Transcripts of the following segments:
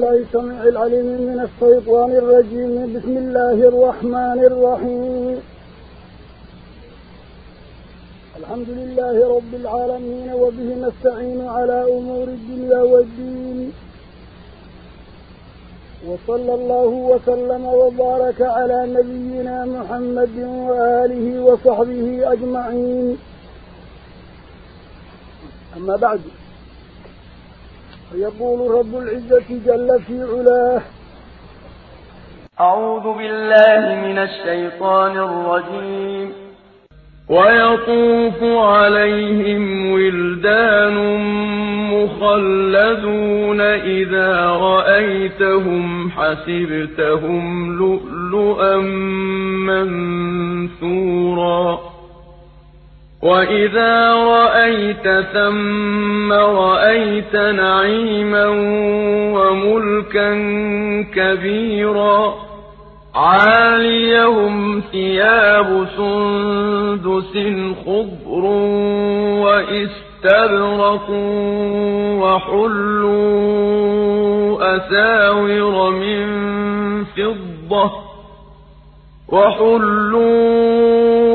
الله السميع العليم من الشيطان الرجيم. بسم الله الرحمن الرحيم. الحمد لله رب العالمين وبه نستعين على أمور الدنيا والدين. وصلى الله وسلم وبارك على نبينا محمد وآله وصحبه أجمعين. أما بعد فيقول رب العزة جل في علاه. أعوذ بالله من الشيطان الرجيم. ويطوف عليهم ولدان مخلدون إذا رأيتهم حسبتهم لؤلؤا منثورا. وَإِذَا رَأَيْتَ ثَمَّ رَأَيْتَ نَعِيمًا وَمُلْكًا كَبِيرًا عَالِيَهُمْ ثِيَابُ سُندُسٍ خُضْرٌ وَإِسْتَبْرَقٌ وَحُلُّوا أَسَاوِرَ مِن فِضَّةٍ وَحُلُّوا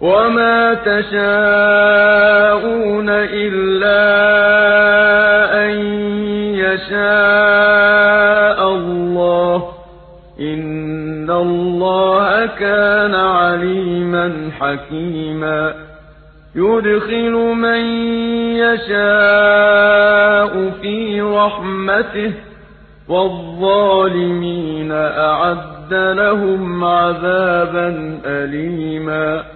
وَمَا تَشَاءُونَ إِلَّا أَن يَشَاءَ اللَّهُ ۚ إِنَّ اللَّهَ كَانَ عَلِيمًا حَكِيمًا يُدْخِلُ مَن يَشَاءُ فِي رَحْمَتِهِ ۚ وَالظَّالِمِينَ أَعَدَّ لَهُمْ عَذَابًا أَلِيمًا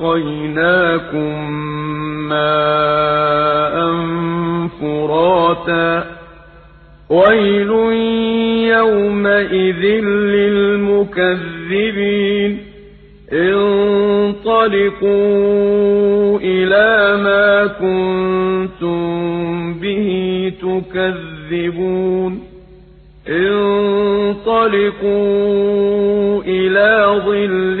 وأسقيناكم ماء فراتا. ويل يومئذ للمكذبين. انطلقوا إلى ما كنتم به تكذبون. انطلقوا إلى ظل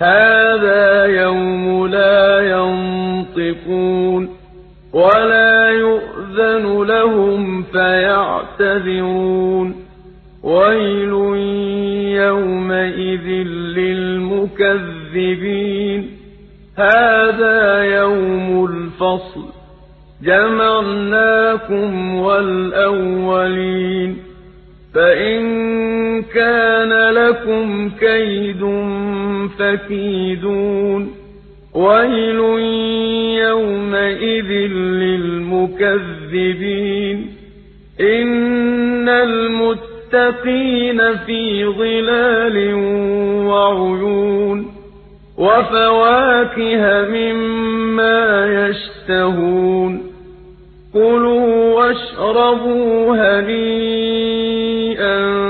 هذا يوم لا ينطقون ولا يؤذن لهم فيعتذرون. ويل يومئذ للمكذبين. هذا يوم الفصل. جمعناكم والأولين. فإن كان لكم كيد فكيدون. ويل يومئذ للمكذبين. إن المتقين في ظلال وعيون. وفواكه مما يشتهون. كلوا واشربوا هنيئا.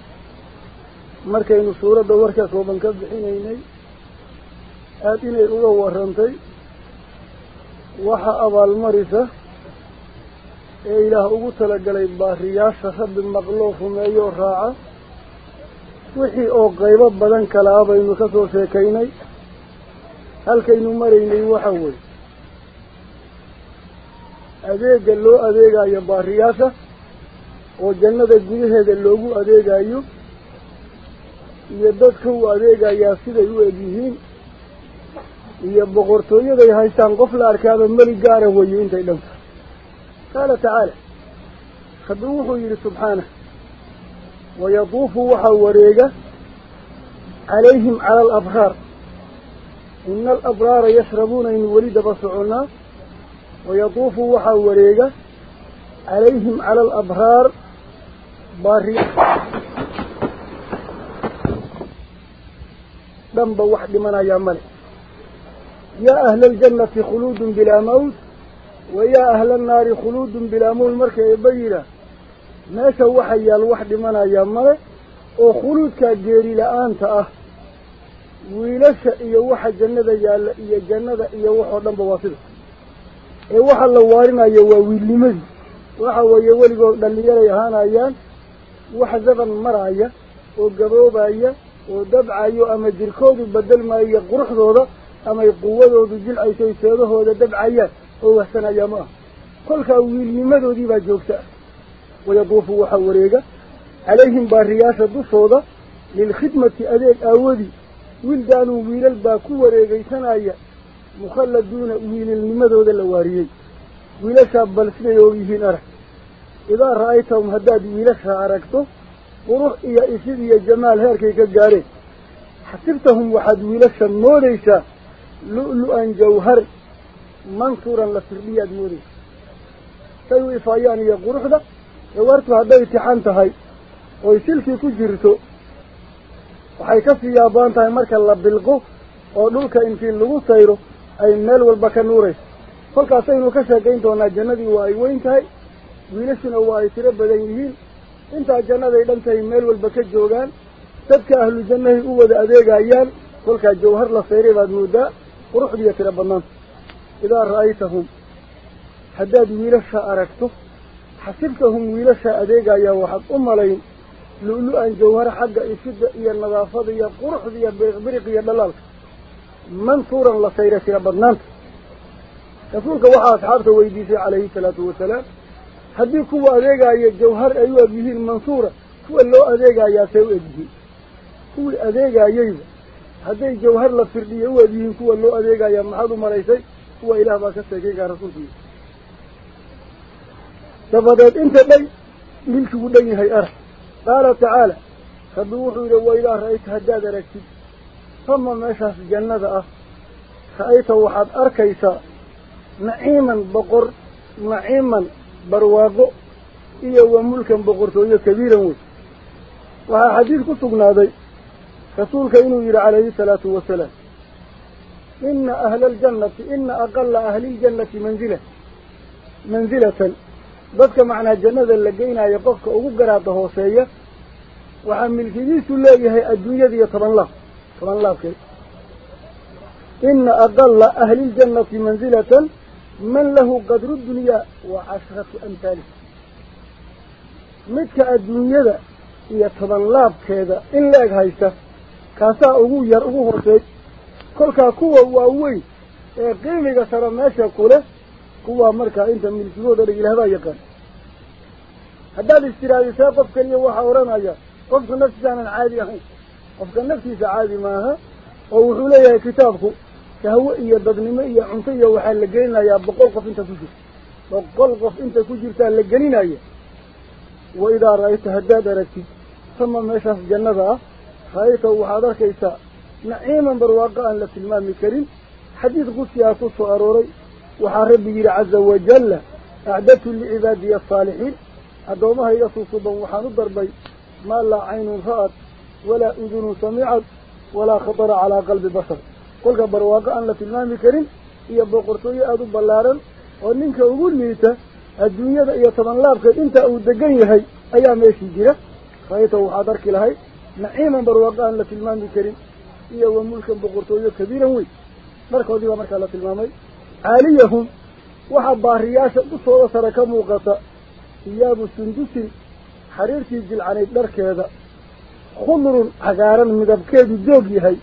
markaynu suuradda warkaas oo dhan ka bixinaynay aada inay uga warrantay waxa abaalmarisa ee ilaah ugu talagalay baariyaasha rabbi maqloo rumeeyoo raaca wixii oo qaybo badan kalaa baynu ka soo sheekaynay halkaynu maraynay waxa weeye. Adeega loo adeegayo baariyaasha oo jannada gudaheeda loogu adeegayo iyo dadka uu adeegayaa siday u eg yihiin iyo boqortooyaday haystaan qof la arkaaba meli gaara weeye intay dhan tahay qaala tacaala rabbi wuxuu yidhi subxaanah wayaduufu waxaa wareega calayhim cala alabraar ina alabraara yashrabuunaynu weli daba soconnaa wayaduufu waxaa wareega calayhim cala alabraar baari dhimanayaa male yaa ahla aljannati khuluudun bilaa mawt wa yaa ahla annaari khuluudun bilaa mawt marka eebba yidhaah meesha waxa yaal wax dhimanayaa male oo khuluudkaa geeri la-aanta ah wiilasha iyo waxa jannada yaalla iyo jannada iyo waxoo dhanba waa sida ee waxa la waarinayo waa wiilnimadii waxa weeye weligood dhallinyaray ahaanayaan wax zaban maraya oo gaboobaya oo dabcayo ama jirkoodu bedelmaayo quruxdooda amay quwadoodu jilcaysay seedahooda dabcayaan oo wahsanaya ma aha kolkaa wiilnimadoodii baa joogta ah wayaduufu waxaa wareega calayhim baariyaasha dushooda lilkhidmati adeeg aawadii wildaanuu wiilal baa ku wareegaysanaya mukhalladuuna wiililnimadooda la waariyey wiilashaa bal siday og yihiin arag idaa ra'aytahum haddaad wiilashaa aragto la firdhiyaad moodaysa say u ifaayaan iyo quruxda gawartu hadday tixan tahay oy silkii ku jirto waxay ka sii yaabaan tahay marka la bilqo oo dhulka intii lagu sayro ay meel walba ka nuurayso kolkaasaynu ka sheekayn doonaa jannadii waa ay weyn tahay wiilashuna waa ay tiro badan yihiin meel walba ka joogaan dadka ahlu jannahay u wada adeegayaan kolkaa jawhar la sayray baad moodaa quruxdiiyo tiro badnaanta idaa ra'aytahum haddaad wiilasha aragto xasibtahum wiilasha adeegayaa waxaad u malayn lu'lu-an jawhara xagga ifidda iyo nadaafada iyo quruxda iyo biriq iyo dhalaalka mansuuran la sayra tiro badnaanta rasuulka waxaa asxaabta weydiisay calayhi salaatu wasalaam هذي كوا أذيع يا جوهر أيوة به المنصورة كوا لو أذيع يا سو أذيع كوا أذيع يا هذي جوهر لفردي أيوة به كوا لو أذيع يا محاذو هو إلى إله باك سكيع رسول الله تفضل أنت بي من شو بدني هاي أرح قال تعالى خذوه إلى وإلى رأيت هداد ركتي ثم ما شاف الجنة أه خأيت وحد أركيسا نعيما بقر نعيما برواقه إيه ملكا بقرطوية كبيرا وها حديث كتبنا ذي رسولك إنو إير عليه الصلاة والسلام إن أهل الجنة إن أقل أهل الجنة منزلة منزلة بس معنى الجنة اللقينا يقفك أغقرا تهوسية وعمل كذيس الله هي الدنيا ذي طبعا الله طبعا الله كذلك إن أقل أهل الجنة منزلة wa cashratu amhaalih midka adduunyada iyo toban laabkeeda in la eg haysta kaasaa ugu yar ugu hooseey kolkaa kuwa waaweyn ee qiimiga sare meesha kuleh kuwaa markaa inta milkigooda dhan ilaahbaa yaqaan haddaad istiraadisee qof keliya waxaa odhanaya qofku naftiisaanan caadi ahayn qofka naftiisa caadi maaha oo wuxuu leeyahay kitaabku شهوة إيا الضغنمة إيا عنصية وحال لقلنا يا بقلقف انت كجر بقلقف انت كجر تهال لقلنا إيا. وإذا رأيت هداد ركي. ثم ما ماشاس جنبا خايته وحاضر كيسا. نعيما برواقعا لسلمان الكريم. حديث قصي أكس أروري وحارب يجير عز وجل. أعدت لعبادي الصالحين. أدومها يصوص بوحان الضربي ما لا عين رأت. ولا أذن سمعت. ولا خطر على قلب بصر. كل كبر واقع أن لا تلمام كريم هي بقرطية أدو بلارن وننك أقول ميتة الدنيا هي طبعاً لابك إنت أودقين هاي أيام إيش يجيرا خايته وحضرك لهاي نعيماً برواقع أن لا تلمام كريم هي وملكا بقرطية كبيرة وي مركا ودي ومركا لا تلمامي عاليهم وحبا رياشة بصورة سركة موقتة إياب السندس حريرتي الجلعاني بركة هذا خضر حقاراً مدبكي بجوقي هاي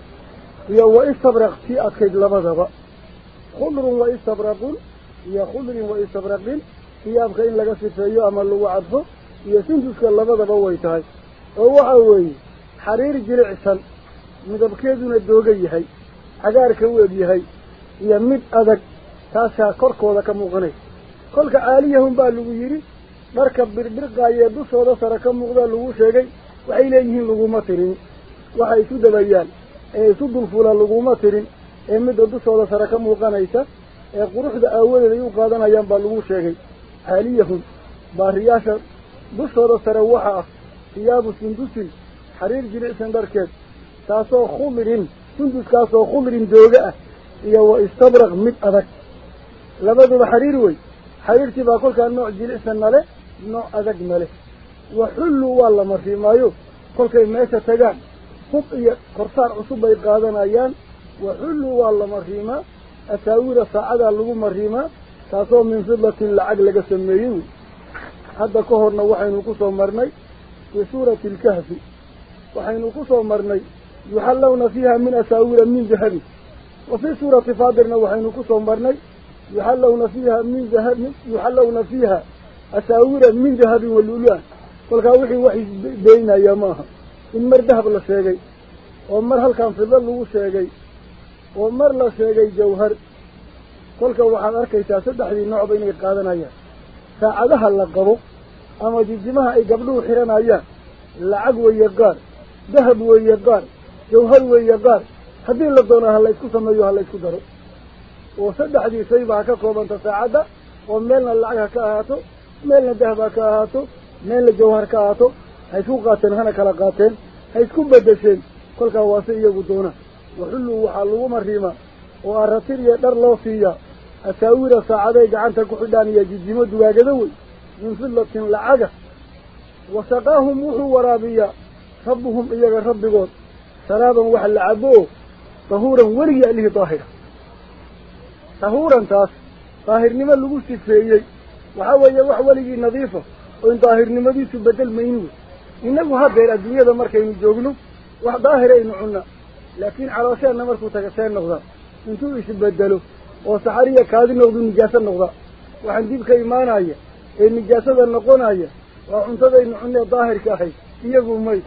wa istabraqin hiyaabka in laga sifeeyo ama lagu cadfo iyo sunduska labadaba way tahay oo waxa weeye xariir jilicsan midabkeeduna dooga yahay cagaarka u eg yahay iyo mid adag taasaa korkooda ka muuqanaysa kolka caaliyahum baa lagu yidhi dharka birbirqaayee dushooda sare ka muuqdaa lagu sheegay waxay leeyihiin laguma tirin waxa isu dabayaan ee isu dulfula laguma tirin ee midda dushooda sare ka muuqanaysa ee quruxda aawadeed ay u qaadanayaan baa lagu sheegay caaliyahum baariyaasha dushooda sare waxa ah hiyaabu sundusin xariir jilicsan dharkeed taasoo khudrin sunduskaasoo khudrin dooga ah iyo wa istabraq mid adag labaduba xariir wey xariirtii baa kolkaa nooc jilicsan nale nooc adag nale wa xullu waa la mariimaayo kolkay meesha tagaan قطعية قرصار عصوبة القادم أيان وحلوا والله مرهيمة أساورة ساعدة اللغو مرهيمة ساسو من فضلة العقل قسميه حتى كهرنا وحين قصو مرني في سورة الكهف وحين قصو مرني يحلون فيها من أساورة من ذهب وفي سورة فادرنا وحين قصو مرني يحلون فيها من ذهب يحلون فيها أساورة من ذهب واللؤلؤ كل وحي بين يماها in mar dahab la sheegay oo mar halkan fido lagu sheegay oo mar la sheegay jawhar kolka waxaad arkaysaa saddexdii noocba inay qaadanayaan saacadaha la qabo ama jijimaha ay gabdhuhu xiranayaan lacag weeye qaar dahab weeye qaar jawhar weeye qaar haddii la doono ha la ysku sameeyo ha la ysku daro oo saddexdii shayba ha ka koobanta saacadda oo meelna lacag ha ka ahaato meelna dahab ha ka ahaato meelna jawhar ka ahaato bedesheen kolkaa waase iyagu doonaan waxulluu waxaa lagu mariimaa oo aratir iyo dhar loo siiyaa asaawira saacaday gacanta ku xidhaan iyo jijimo dugaagada wey min fillatin lacaga wasaqaahum wuxuu waraabiyaa rabbuhum iyaga rabbigood saraaban wax la cabo oo dahuuran weligii allihii daahira dahuurantaas daahirnimo lagu sifeeyey waxaa weeye wax weligii nadiifa oo in daahirnimadiisu bedel mayn wey innagu hadeer adduunyada markaynu joogno wax daahir aynu cunnaa laakiin caloosheenna markuu taga see noqdaa intuu isbedelo oo saxariya kaadi noqdu nijaaso noqdaa waxaan dib ka imaanaya ee nijaasada noqonaya waa cuntadaynu cunnee daahirka ahayd iyagu may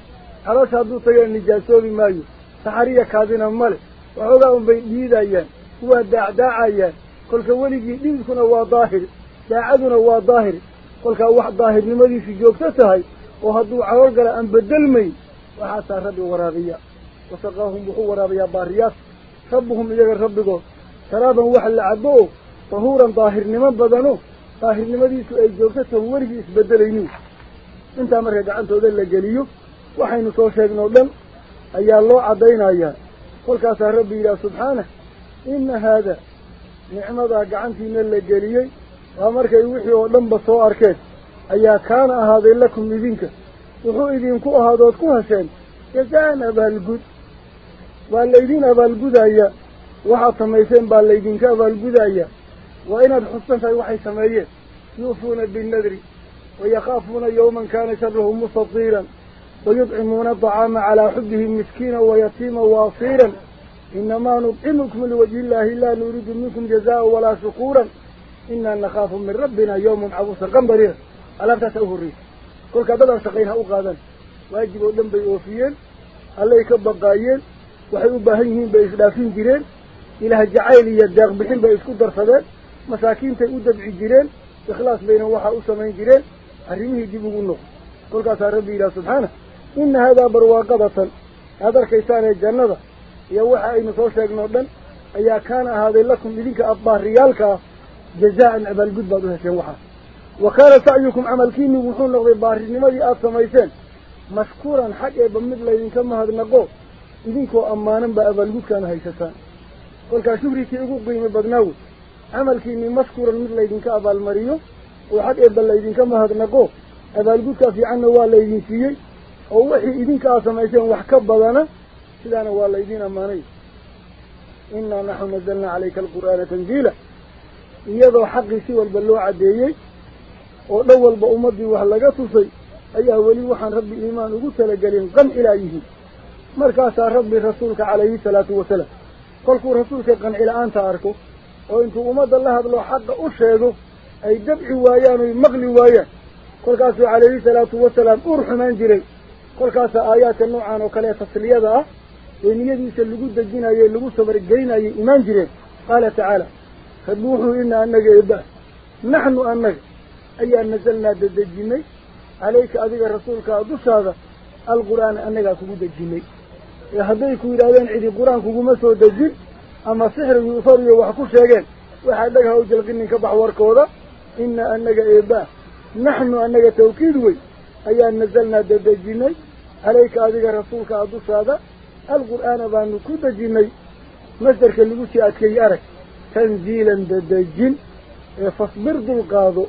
caloosha hadduu tagana nijaasoobi maayo saxariya kaadina male waxoogaa unbay dhiidayaan waa daacdaacayaan kolka weligii dhiidkuna waa daahir daacaduna waa daahir kolkaa wax daahirnimadiisu joogto tahay وهدو عوجا بدل مي وحاسا ربي ورابيا وسقاهم بحو ورابيا بارياس ربهم إذا قال ربكو سرابا وحل عدوه طهورا طاهر نما بدنو طاهر نما دي سؤال جوكسة توريه يسبدلينو انت عمرك قعنتو ذا لجليو وحين صوشيك نوضم أي الله عدينا أيها قل كاسا ربي إلى سبحانه إن هذا نعمة قعنتي من لجليو عمرك يوحي ولم بصو أركيس أي كان هذا لكم مبينكم وحويد إن كوها دوت كوها جزانا يزانا بالقد والليدين بالقد أيا وحط ميسين بالليدين كا بالقد وإن الحسن في وحي سمية يوفون بالنذر ويخافون يوما كان شره مستطيرا ويطعمون الطعام على حبه مسكينا ويتيما واصيرا إنما نطعمكم لوجه الله لا نريد منكم جزاء ولا شكورا إنا نخاف من ربنا يوم عبوس القنبرير ألا تتوه الرئيس ka baqaayeen waxay u baahan yihiin bay isdhaafin jireen ilaah jacayl iyo deeq bixin bay isku darsadeen masaakiintay u dabci jireen ikhlaas bayna waxaa u samayn jireen arrimihii dib ugu noqo kolkaasaa rabbi yidhaha subxaana ina haadaa barwaaqadatan aad arkaysaanee jannada iyo waxa aynu soo sheegnoo dhan ayaa kaana ahaaday lakum idinka abbaariyaalka ah jazaan abaalgud baad u hesheen waxaas wa kaana sacyukum camalkiini wuxuu noqday baarinimadii aada samayseen mashkuuran xag eeba mid laydinka mahadnaqo idinkoo ammaanan baa abaalgudkaana haysataan kolkaa shuhrikii ugu qiimo badnaa wey camalkiini mashkuuran mid laydinka abaalmariyo oo xag eeba laydinka mahadnaqo abaalgudkaa fiicanna waa laydin siiyey oo wixii idinka aad samayseen wax ka badana sidaana waa laydin ammaanay innaa naxnu nazalnaa calayka alqur'aana tanziila iyadoo xaqii si walba loo caddeeyey wax laga tusay ayaa weli waxaan rabbi iimaan ugu talagelin qan ilaa yihiin markaasaa rabbi rasuulka calayhi salaatu wasalaam kolkuu rasuulka qanci la-aanta arko oo intuu ummadda la hadlo xaqa u sheego ay dabci waayaan oy maqli waayaan kolkaasuu calayhi salaatu wasalaam uur xumaan jiray kolkaasaa aayaadka noocan oo kale tasliyada ah ee niyadiisa lagu dejinayey lagu sabargeynayay imaan jireen qaala tacaala rabbi wuxuu ina annaga eeba naxnu annaga أي نزلنا دجيمي عليك أذى الرسول كأدوس هذا القرآن أنك أقود الجني يهديك إلى أن عدي القرآن كقوم سو الجن أما سحر يصار يوحكوش يجن. وحدك هؤلاء قلني كبحور كورة إن أنك إبا نحن أنك توكيدوي أي نزلنا دجيمي عليك أذى الرسول كأدوس هذا القرآن بأنه كود الجني مصدر كلمة أتكي أرك تنزيلا دجيم فاصبر ذو القاضو.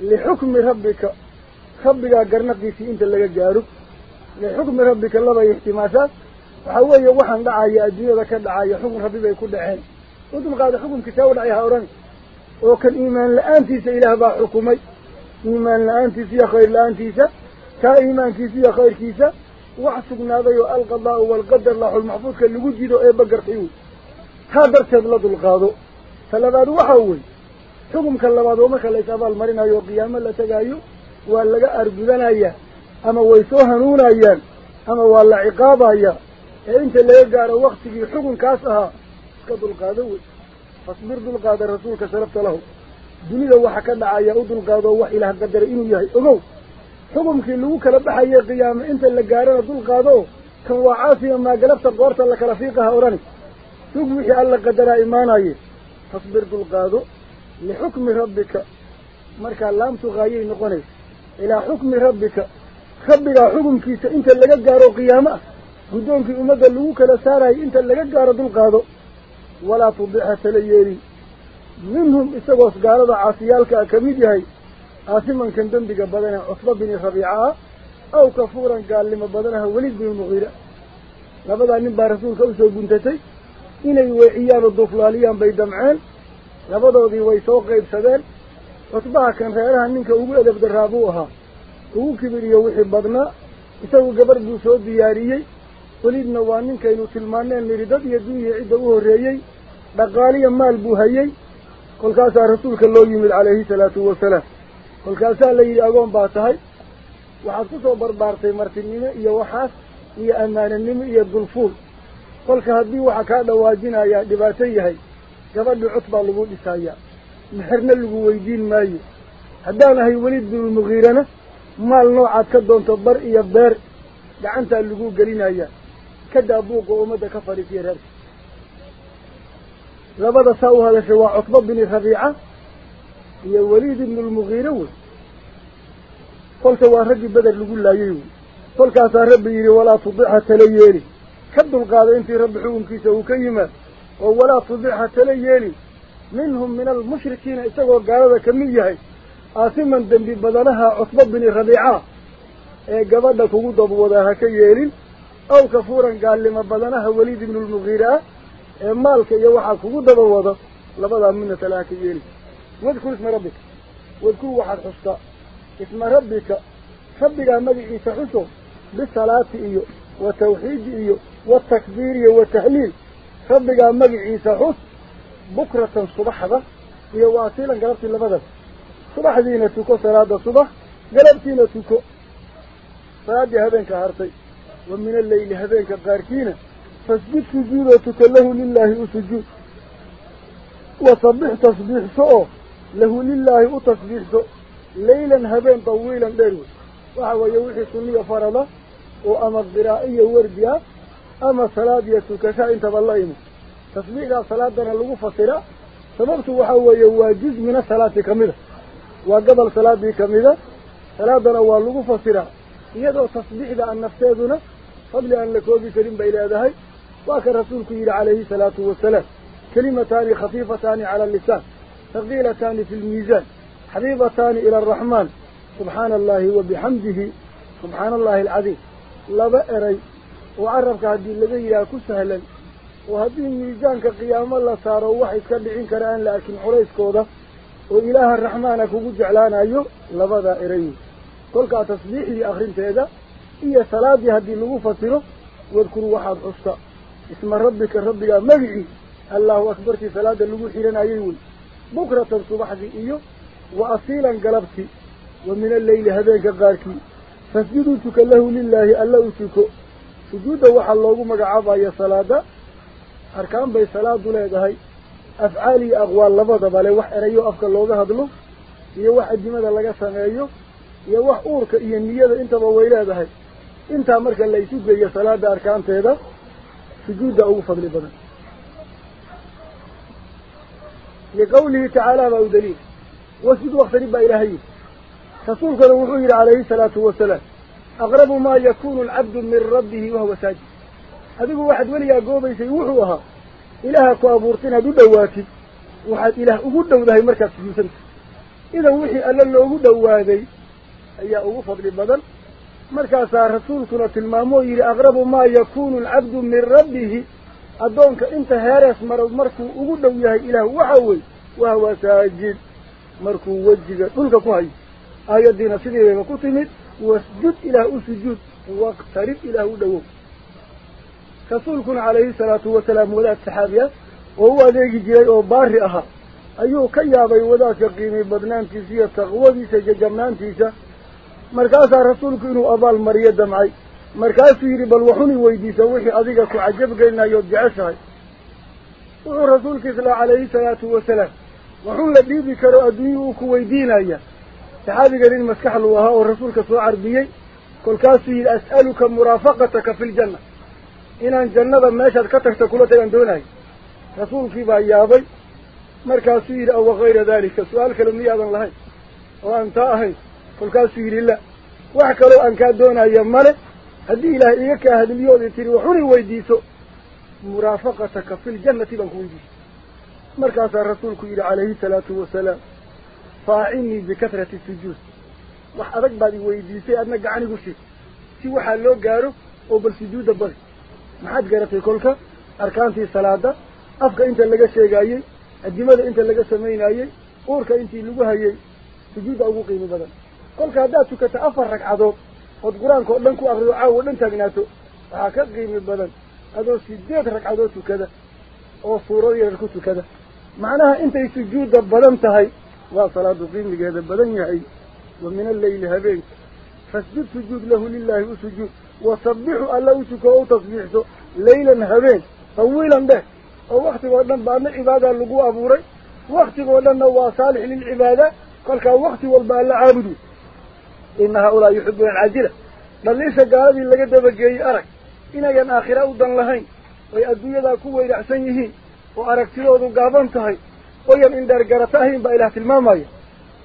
لحكم ربك. ربك قرنك في إنت اللي قجارك لحكم ربك الله يحتماسا فهو يوحن دعا يأدي ذاك دعا يحكم ربي بيكود عين وأنتم قاعد حكم كتاو دعي هوران وكان إيمان لأن تيس إله با حكمي إيمان لأن تيس يا خير لأن تيس كا إيمان تيس يا خير تيس وحسقنا ذي ألقى الله والقدر الله المحفوظ كاللي وجده بقر قرحيو هذا ارتد لدو فلا بعد وحاول حكم كلامه وما كله سبب المرينا يقيام الله سجايو ولا جا أرجونا يا أما ويسوه نونا يا أما ولا عقابها يا أنت اللي يقعد في حكم كاسها كذل قادو فصبر ذل قاد الرسول كسرت له دنيا وحكنا عيا ذل قاد وحي له قدر إني يا أقو حكم كله كلب حي قيام أنت اللي جاره ذل قادو كان وعافيا ما جلبت بورت الله كرفيقها أوراني تقول الله قدر إيمانه يا فصبر ذل قادو markaa laamtu haayay noqonaysa ilaa xukmi rabbika rabbigaa xukumkiisa inta laga gaaro qiyaamo ah guddoonkii ummadda lagu kala saarayo inta laga gaaro dulqaado walaa tudixa tala yeelin minhum isagoos gaalada caasiyaalka a ka mid yahay aasimankan dembiga badane cusba bini rabiica ah aw kafuuran gaalnimo badanaha welid binu muqiira labadaa nin baa rasuulka usoo guntatay inay weeciyaan damceen edeb daraa buu ahaa ugu kibiriyo wixii badnaa isagu gabarh buu soo diyaariyey welidna waa ninkaynu tilmaaneen nidhi dad iyo dunya cidda u horreeyey dhaqaaliya maal buu hayey kolkaasaa rasuulka loo yimid calayhi salaatu wasalaam kolkaasaa la yidhi agoon baa tahay waxaad ku soo barbaartay martinimo iyo waxaas iyo ammaananimo iyo dulfuul kolka haddii waxa kaa dhawaajinayaa dhibaato yahay weydiin maayo haddaan ahay welid binulmugiirana maal noocaad ka doonto bar iyo beer gacantaa lagu gelinayaa kadaa buuqa ummadda ka fadhiisiya reerka labada saa u hadashay waa cutba bini rabiica iyo weliid ibnulmugiire wey kolka waa raggii beder lagu laayey wey kolkaasaa rabbi yidhi walaa tudixa tala yeeli ka dulqaada intii rabbi xukunkiisa uu ka yimaad ولا تضيح تليلي منهم من المشركين استقوا قالوا كمية. آثما دنب بدلها عطب بن ربيعة. إيه قبضة قود أبو وضاها كييلي أو كفورا قال لما بدلها وليد بن المغيرة. إيه مالك يوحى قود أبو وضا لبدا منة لا كييلي واذكر اسم ربك. واذكر واحد حسطاء اسم ربك. حبك مجيء تحسو بالصلاة إيو. وتوحيد إيو. والتكبير إيو. والتحليل. خبقا عيسى سحس بكرة صباحة هي واسيلا قلبتي لبدأ صباح دينا تكو سرادة صباح قلبتي لتكو فراد هذين كهارتي ومن الليل هذين كباركينا فاسجد سجود وتكله لله أسجود وصبح تصبيح سؤو له لله أتصبيح سؤو ليلا هذين طويلا دروس وحوى يوحي سنية فرضة وأمر ذرائية وردية أما صلاة يتكسى انت بالله تسميع صلاة دانا لغو فصلة سببت وحوى يواجز من الصلاة كاملة وقبل صلاة كاملة صلاة دانا لغو فصلة يدعو تسميع دانا نفسادنا قبل أن لكوبي كريم بإلى هذا وآخر رسول كير عليه صلاة والسلام. كلمتان خفيفتان على اللسان. تغيلتان في الميزان. حبيبتان إلى الرحمن. سبحان الله وبحمده. سبحان الله العظيم. لبأري وعرف كهدي الذي يأكل سهلا وهدي ميزان كقيام الله صار واحد كل عين كرآن لكن حريص كودا. وإله الرحمن كوج جعلنا يو لبذا إريه كل كتصديق لآخر تهدا هي صلاة هدي نوفا تلو والكل واحد عصا اسم ربك الرب يا مجي الله أكبر في صلاة النوح إلى نعيون بكرة الصبح إيو. وأصيلا قلبتي. ومن الليل هذا جبارك فاسجدوا تك لله ألا أتكو sujuudda waxaa loogu magacaabaya salaada arkaan bay salaadu leedahay afcaal iyo aqwaal labadaba le wax erayo afka looga hadlo iyo wax adimada laga sameeyo iyo wax uurka iyo niyada intaba way leedahay intaa marka la isu geeyo salaada arkaanteeda sujuudda ugu fadli badan liqawlihi tacaala baa u daliil wasjud waktanib baa ilaahay yidhi rasuulkuna wuxuu yidhi calayhi salaatu wasalaam أغرب ما يكون العبد من ربه وهو ساجد. هذا هو واحد ولي أقوبة يسيوحوها إله كوابورتنا دواتي. واحد إله أقوده وذهي مركز سجوسن إذا وحي ألا له أقوده وهذه أي أقوفة للبدل مركز رسولكنا تلمامو يلي أغرب ما يكون العبد من ربه. أدونك أنت هارس مرض مركو أقوده وذهي إله وحوي وهو ساجد. مركو وجه قلقك هاي. آيات دينا سيدي وكتمت. Ku hayo aayaddiina sidii bayba ku timid wasjud ilaah u sujuud waqtarib ilaah u dhowow rasuulkuna calayhi salaatu wasalaam wadaad saxaabiya oo u adeegi jiray oo baari ahaa ayuu ka yaabay wadaadka qiimi badnaantiisa iyo taqwadiisa jajabnaantiisa markaasaa rasuulku inuu abaal mariyo damcay markaasuu yidhi bal waxuni weydiisa wixii adiga ku cajabgelinayood صحابي قال إن مسكح الله والرسول سوى عربيي كل كاسي أسألك مرافقتك في الجنة. إن أن جنة ما شهد كتك تقولت أن دونه رسول في بأيابي مركاسي أو غير ذلك. سؤالك لم يأذن الله. وأنت أهي. كل كاسي لله. وحكى لو أن كان دونه يمالي هدي إله إيكا هدي اليوم. يتري وحوري ويديسو. مرافقتك في الجنة بنكوين مركز الرسول كير عليه الصلاة والسلام. Wax adag baad i weydiisay adna gacanigu shid si waxaa loo gaaro oo bal sujuudda badi maxaad garatay kolka arkaantii salaada afka inta laga sheegaayey adimada inta laga samaynayey uurka intii lagu hayey sujuudda ugu qiimi badan kolka haddaad tukato afar ragcadood ood qur-aanka oo dhan ku akrido caawo dhan taagnaato waxaa ka qiimi badan adoo sideed ragcadood tukada oo suurado yarar ku tukada macnaha intay sujuudda badan tahay وصلاة قيمة هذا بدن يعي ومن الليل هبين. فاسجد سجود له لله وسجود. وصبح الله وسكه أو تصبحته ليلا هبين. طويلا به ووقت قولنا بأن عبادة اللقوة أبوري. وقت قولنا هو صالح للعبادة. قال كوقت والبال عابده إن هؤلاء يحبون العجلة بل ليس قادر إلا قد بجي أرك. إنا كان آخر أودا لهين. ويأدو يدا كوة إلى حسنيه وأرك تلوذ قابنتهين. ويم إن دار قرطاهم بإله تلمام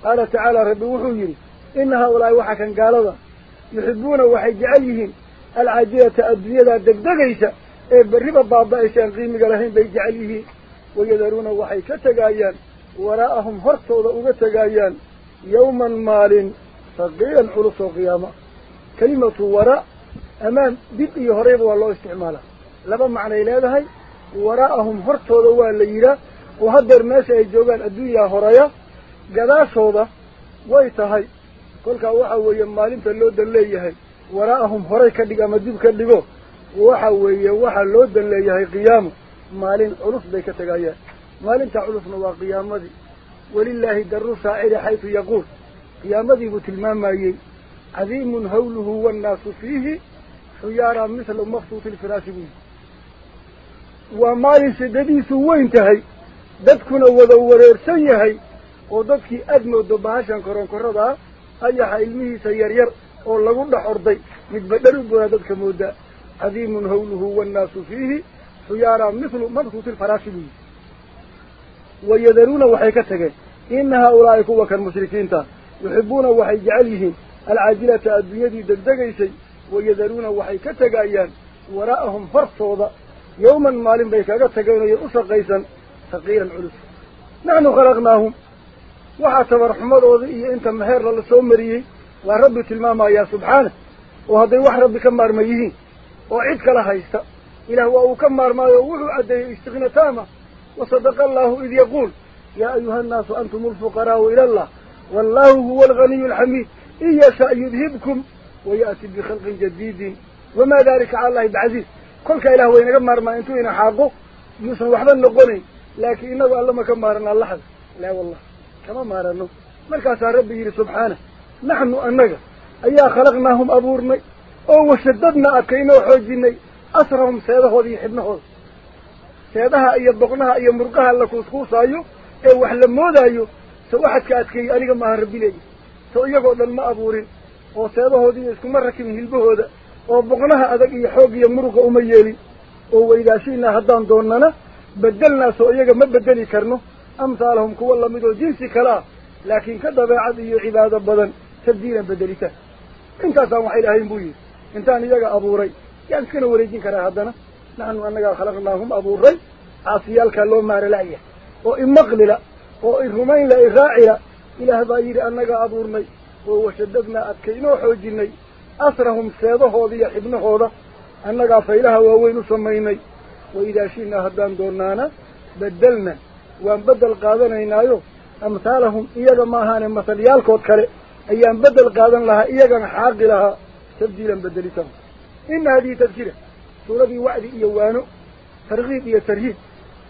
قال تعالى رب وحوين إن هؤلاء وحكا قالوا يحبون وحي جعليهم العادية الدنيا ذا دقدقيسة. إيه بالربا بابا إسان قيم قرهم بيج عليه ويذرون وحي كتقايا وراءهم هرطوا ذا أغتقايا يوما مال صغيا حلصوا قيامة. كلمة وراء أمام بيق هريب والله استعماله. لبا معنى إلى ذهي وراءهم هرطوا ذا الليلة joogaan adduunyaa horeya gadaashooda way tahay kolkaa waxa weeye maalinta loo dan leeyahay waraa'ahum horay ka dhig ama dib ka dhigo waxa weeye waxaa loo dan leeyahay qiyaamo maalin culus bay ka tegayaan maalinta culusna waa qiyaamadii walilaahi daru saaciri xaytu yaquul qiyaamadii buu tilmaamayey cadiimun hawluhu wannaasu fiihi xuyaaraa misla mafsuuti lfiraashi buu yihi waa maalin shidadiisu weyn tahay dadkuna wada wareersan yahay oo dadkii aad moodo bahashan koronkoradaa ayaxa ilmihiisa yaryar oo lagu dhex orday midba dhan u boodaa dadka moodaa cadiimun hawluhu wannaasu fiihi xuyaaraa mithlu mabsuuti lfaraashi buu yihi wayadaruuna waxay ka tageen ina haa-ulaa'i kuwa kan mushrikiinta yuxibuuna waxay jecel yihiin alcaajilata adduunyadii degdegaysay wayadaruuna waxay ka tegayaan waraa'ahum hortooda yawman maalin bay kaga tageen oyan u shaqaysan ثقيل العلف نحن خلقناهم. وحسب رحمة وضيئة إيه أنت مهير الله للسومرية ورب تلماما يا سبحانه. وهذا واحد ربك مرميه وعيدك لها يستا إلا هو ما مرمي وعده استغنى تاما. وصدق الله إذ يقول يا أيها الناس أنتم الفقراء إلى الله. والله هو الغني الحميد. إيا سأيذهبكم ويأتي بخلق جديد. وما ذلك على الله بعزيز. كلك إله وينك ما أنتم إنا حاقوا يوسف وحبا نقوني laakiin inagu allama ka maaranaa laxda laa wallah kama maarano markaasaa rabbi yidhi subxaanah naxnu annaga ayaa khalaqnaahum abuurnay oo washadadna adkaynoo xoojinay asrahum seedahooda iyo xibnahooda seedaha iyo boqnaha iyo murqaha la kuuskuusaayo ee wax la moodaayo saw axadka adkeeyey aniga maaha rabbi leeyi saw iyagoo dhan ma abuurin oo seedahoodiiyo iskuma rakibin hilbahooda oo boqnaha adag iyo xoog iyo muruqa uma yeelin oo weydaashiinaa haddaan doonnana lamid oo jinsi kale ah laakiin ka dabeecad iyo cibaado badan tabdiilan bedelitaan intaasaan waxay lahayn buu yidhi intaan iyaga abuuray yaan iskana wareejin karaa haddana naxnu annagaa khalaqnaahum abuuray caasiyaalkaa loo maarala'ya oo imaqlila oo i rumaynla i raacila ilaah baa yidhi annagaa abuurnay oo washadadnaa adkaynoo xoojinay asrahum seedahooda iyo xibnahooda annagaa faylaha waaweyn u samaynay waidaa shi'naa haddaan doonaana bedelna waan bedel qaadanaynaayo amhaalahum iyaga ma ahaane masalyaalkood kale ayaan bedel qaadan lahaa iyagana xaaqi lahaa tabdiilan bedelitaan ina hadihi tadkira suuradii wacdi iyo waano tarkiib iyo tarhiib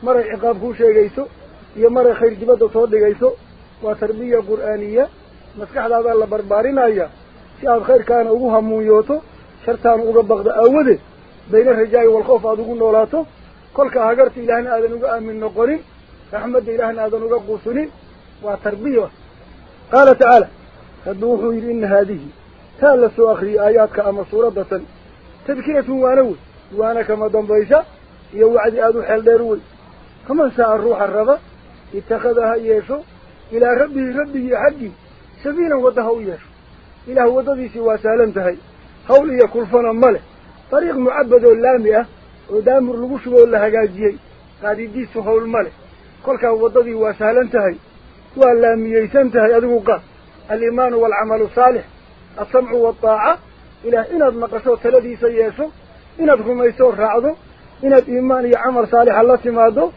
maray ciqaab kuu sheegayso iyo maray khayr dibadda soo dhigayso waa tarbiya qur'aaniya maskaxdaadaa la barbaarinaya si aad khayrkaana ugu hamuunyooto shartaana uga baqdo aawadeed بين الرجاء والخوف أدوغن ولاته قلك أغرت إلهنا هذا نقع من نقرين. أحمد إلهنا هذا نقع وتربية. قال تعالى هدوه إلين هذه. تالس أخر آياتك أما صورة تبكية وانوي وأنا كما ضنبيشا يوعد أدو حل داروي كما ساء الروح الرضا اتخذها يسو إلى ربه ربه حقي. سبيلا وضهو يسو إلى هو ضدي سوى سالمتهي. هولي كلفنا ملك. Xaggii sabiilan wadda ha u yeesho ilaah waddadiisii waa sahlan tahay hawl iyo kulfana ma leh dariiq mucabad oo laami ah oo daamur lagu shuboo la hagaajiyey qaadidiisu hawl ma leh kolkaa waddadii waa sahlan tahay waa laamiyeysan tahay adigu qaad aliimaanu waalcamalu saalix alsamcu waaltaaca ilaah inaad maqasho taladiisa yeesho inaad rumayso raacdo inaad iimaan iyo camal saalixa la timaado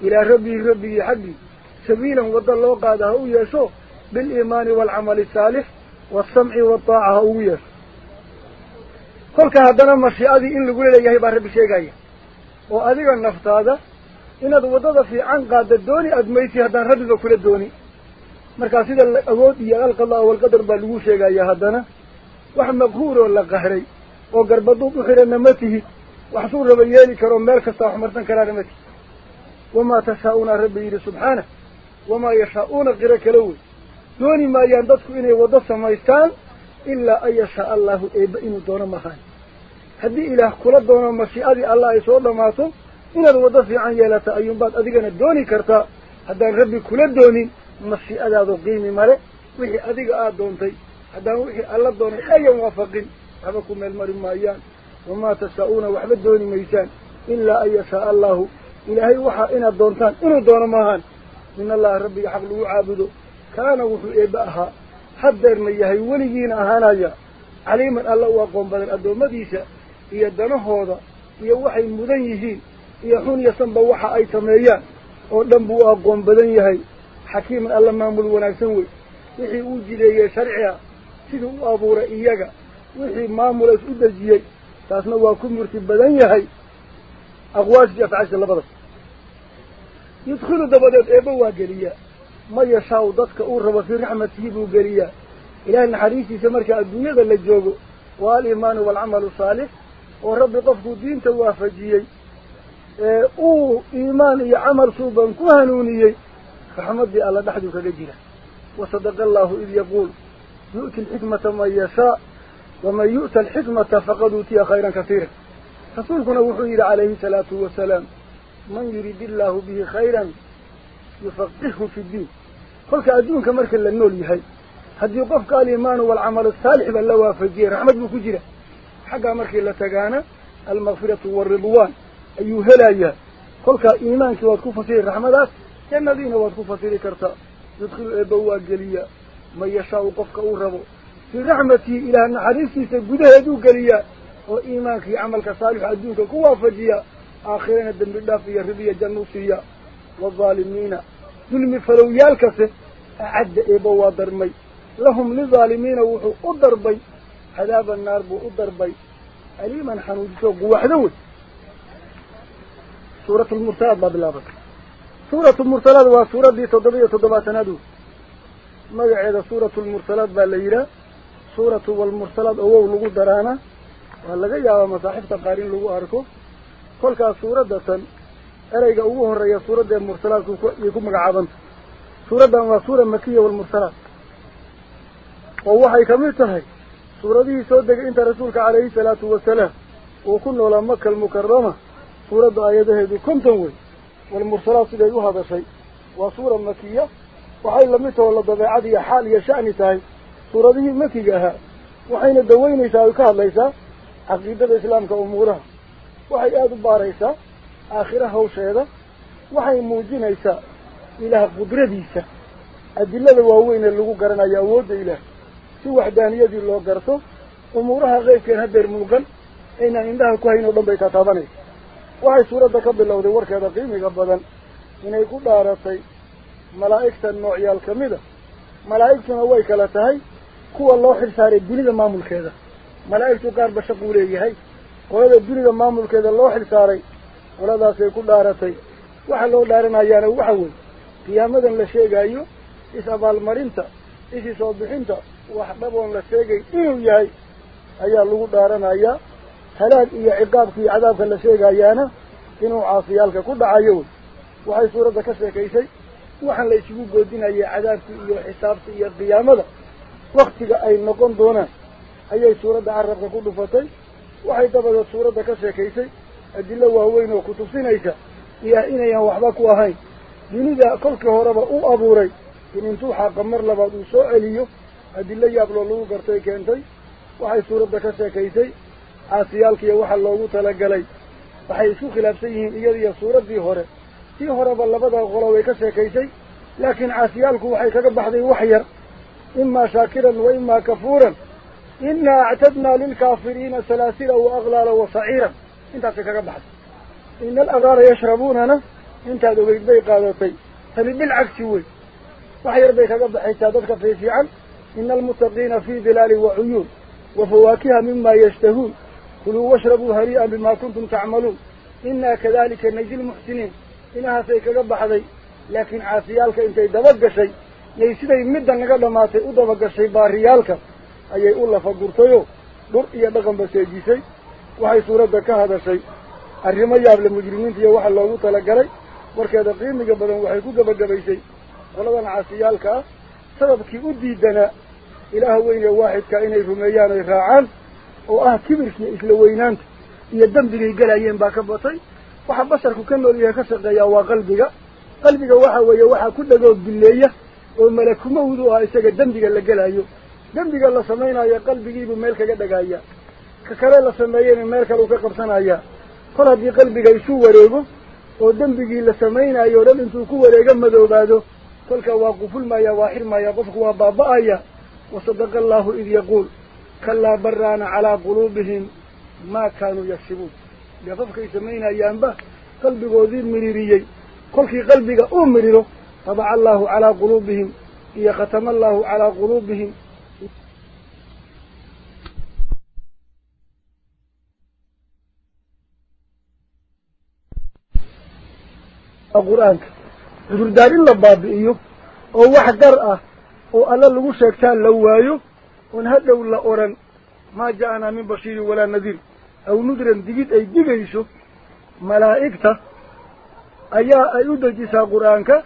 kul fadhiya hawl male wax ka sahlan male kolkaa waddadii waa baxsan tahay haddaad gumanaan doonaysaa waddadii qaad faman shaaa ruuxa raba ittakhada ha yeesho ilaa rabbihi rabbigii xaggii sabiilan wadda loo qaada ha u yeesho biliimaani waalcamali asaalix waasamci waaltaaca ha ugu yeesho kolka haddana mashiicadii in lagu leeyahay baa rabbi sheegaya oo adiga naftaada inaad waddada fiican qaadda dooni aad maysi haddaan rabbiba kula dooni markaa sida awood iyo alqadaa walqadar baa lagu sheegaya haddana wax maqhuuroo la qahray oo garbaduud u xidhanna ma tihid wax suu rabbi yidhi subxaanah wamaa yashaa'uuna qiro kala wey dooni maayaan dadku inay waddo samaystaan ilaa an yashaa allaahu eebba inuu doono mahaan haddii ilaah kula doono mashiicadii allah ay soo dhammaato inaad waddo fiican yeelata ayuunbaad adigana dooni kartaa haddaan rabbi kula doonin mashiicadaadu qiimi male wixii adiga aad doontay haddaan wixii alla doonay ayan waafaqin waxba ku meel mari maayaan wamaa tashaa'uuna waxba dooni maysaan ilaa an yashaaa allaahu maahaan min allahi rabbiga xaq lagu caabudo kaana wuxuu eebbe ahaa haddeerna yahay weligiina ahaanaya caliiman alla u aqoon badan addoommadiisa iyo danahooda iyo waxay mudan yihiin iyo xun iyo sanba waxa ay sameeyaan oo dhan buu u aqoon badan yahay xakiiman alla maamul wanaagsan wey wixii uu jideeyey sharciga siduu u abuuray iyaga wixii maamula is u dejiyey taasna waa ku murti badan yahay aqwaashii afcaasha labada يدخل دبادات ايبوا قليا ما يشاو ضدك اوربا في رحمة يبوا قليا إلهي الحديثي سمرك الدنيا ذا اللي والإيمان والعمل الصالح. ورب طفق الدين توافجيي. أو إيمان يعمل صوبا كهنونيي فحمد الله دحدك قجيلا وصدق الله إذ يقول يؤتي الحكمة من يشاء ومن يؤتى الحكمة فقد أوتي خيرا كثيرا. رسولكنا وحيد عليه الصلاة والسلام. من يريد الله به خيرا يفقهه في الدين. قلت أدون كمركا للنول يهي. هدي يقف قال إيمان والعمل الصالح بل لو فجير رحمد بكجرة حقا مركا لتقانا المغفرة والرضوان. أيها الأيا قلت إيمان كواتكو فصير رحمد كان دين واتكو فصير كرتا. يدخل إبواء قليا ما يشاء قفك أوربو في رحمة إلى أن حديثي سيقوده يدو قليا. وإيمانك عملك صالح أدونك كوافجيا oo iimaanka iyo camalka saalixu adduunka ku waafajiya aakhirana dembi dhaaf iyo ribiya jannuu siiya waalaalimiina dulmi falowyaalkase acadda eebba waa darmay lahum lidaalimiina wuxuu u darbay cadaaba naar buu u darbay aliiman xanuujiso guwaxdo wey suuratu lmursalaad baa bilaabatay suuratu mursalaad waa suuraddii toddoba iyo toddobaatanaad wey mursalaadku yay ku magacaabanta suuraddan waa suura makiya walmursalaad oo waxay ka mid tahay suuradihii soo degay inta rasuulka calayhi salaatu wasalaam uu ku noolaa maka almukarama suuradda aayadaheedu konton wey walmursalaad siday u hadashay waa suura makiya waxay lamid tahoo la dabeecad iyo xaal iyo sha'ni tahay suuradihii makiga ahaa waxayna daweynaysaa ay ka hadlaysaa caqiidada islaamka umuuraha waxay aada u baaraysaa aakhira hawsheeda waxay muujinaysaa ilaah qudradiisa adilada waaweyn ee lagu garanayo awoodda ilaah si waxdaaniyadii loo garto umuuraha qeybkeen hadeer muuqan aynaan indhaha ku hayn oo dhan bay tataabanaysa waxay suuradda ka bilowday warkeeda qiimiga badan inay ku dhaaratay malaa'igta noocyaal ka mid a malaa'igtuna way kala tahay kuwa loo xilsaaray dunida maamulkeeda malaa'igtu qaar bashaquu leeyahay qolada dunida maamulkeeda loo xilsaaray qoladaasay ku dhaaratay waxa loo dhaaranayaana waxa weeye qiyaamadan la sheegaayo is-abaalmarinta isii soo bixinta wax dhaboon la sheegay inuu yahay ayaa lagu dhaaranayaa halaag iyo ciqaabka iyo cadaabka la sheegayaana inuu caasiyaalka ku dhacayo wey waxay suuradda ka sheekaysay waxaan la isugu goodinaya cadaabka iyo xisaabta iyo qiyaamada waktiga ay noqon doonaan ayay suuradda carabka ku dhufatay وحي دبدا سورة كسي كيسي أدي الله وهو إنه كتبسين إيسا يا إني يا وحبك وهي لنجا كل أو أبوري إن انتو حاق مر لبادو سوعليو أدي الله يبلو الله قرتي كنتي وحي سورة كسي كيسي آسيالك يا وحا الله تلقلي وحي سوخي لابسيهم إيادي سورة دي هورة تي هرباء لبادا غلوي كسي كيسي لكن آسيالك وحي كقبح دي وحير إما شاكرا وإما كفورا إنا اعتدنا للكافرين سلاسل وأغلالا وصعيرا. إنت تكرر بحث إن الأغار يشربوننا إنت دوبي بي قادتي هل بالعكس وي وحير بي تقضى حتى تذكر في سيعا إن المتقين في بلال وعيون وفواكه مما يشتهون. كلوا واشربوا هريئا بما كنتم تعملون. إنا كذلك نجي المحسنين. إنها سيكرر بحثي لكن عاسيالك إنت دبق شيء. ليس دي مدى قبل ما سيؤدبق شيء باريالك. Ayay u lafagurtayoo dhur iyo dhaqanba seejisay waxay suuradda ka hadashay arrimo yaable mujrimiinta iyo waxa loogu talagalay warkeeda qiimiga badan waxay ku gebagabaysay qoladan caasiyaalka ah sababkii u diidanaa ilaah weyne waaxidka inay rumeeyaan oy raacaan oo ah kibirkiiyo isla weynaanta iyo dembigay gelayeen baa ka batay waxa basharku ka nool yahay ka shaqeeyaa waa qalbiga qalbiga waxa weeye waxaa ku dhagoo billeeya oo malakumawd u ah isaga dembiga la gelayo dembiga la samaynayo qalbigiibuu meel kaga dhagaaya ka kale la sameeyeyna meel kale uu ka qabsanayaa kol haddii qalbiga isu wareego oo dembigii la samaynayo o dhan intuu ku wareega madoobaado kolka waa qufulmaya waa xirmaya qofku waa baaba'aya wasadaqa allahu id yaquul kalaa baraana calaa quluubihim maa kaanuu yaksibuun gafafkay samaynayaanba qalbigoodii miririyey kolkii qalbiga uu miriro tabaca allahu calaa quluubihim iyo khatama allahu calaa quluubihim ah oo alla lagu sheegtaa la waayo oon hadhow la odhan maa ja'anaa min bashiirin walaa nadiir aw nudran digid ay digayso malaa'igta ayaa ay u dejisaa qur-aanka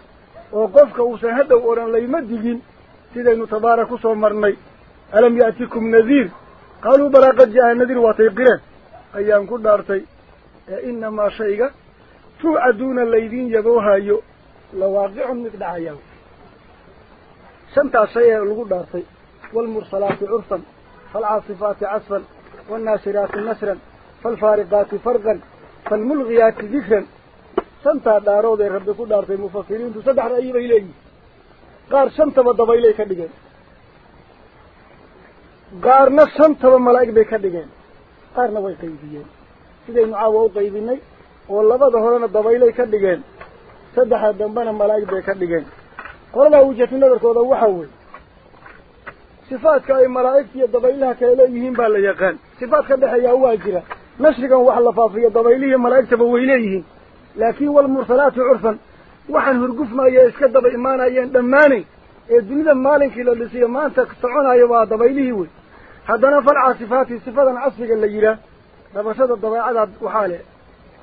oo qofka uusan hadhow odhan layma digin sidaynu tabaara ku soo marnay alam ya'tikum nadiir qaaluu balaa qad ja'aa nadiir waatay qireen ayaan ku dhaartay ee inamaa shayga lawaaqicun mid dhacaya shantaas shay ee lagu dhaartay waalmursalaati curfan faalcaasifaati casfan waalnaashiraati nasran faalfaariqaati farqan faalmulgiyaati dikran shantaa dhaarood ee rabbi ku dhaartay mufasiriintu saddex ra'yi bay leeyihin qaar shantaba dabaylay ka dhigeen qaarna shantaba malaa'ig bay ka dhigeen qaarna way qaybiyeen sidaynu caawa u qaybinay oo labada horena dabaylay ka dhigeen saddexa dambena malaa'ig bay ka dhigeen qoladaa wujhatu nadarkooda waxa weeye sifaadka ay malaa'igta iyo dabaylaha kale leeyihiin baa la yaqaan sifaad ka dhexeeyaa waa jira nashrigan wax la faafiyo dabaylihii malaa'igtaba way leeyihiin laakiin walmursalaati curfan waxaan hurgufmaya iska daba imaanayeen dhammaanayn ee dunida maalinkii la dhisiyo maanta soconayo waa dabaylihii wey haddana falcaasifaati sifadan casriga la yidhaah dhabashada dabeecada waxaa le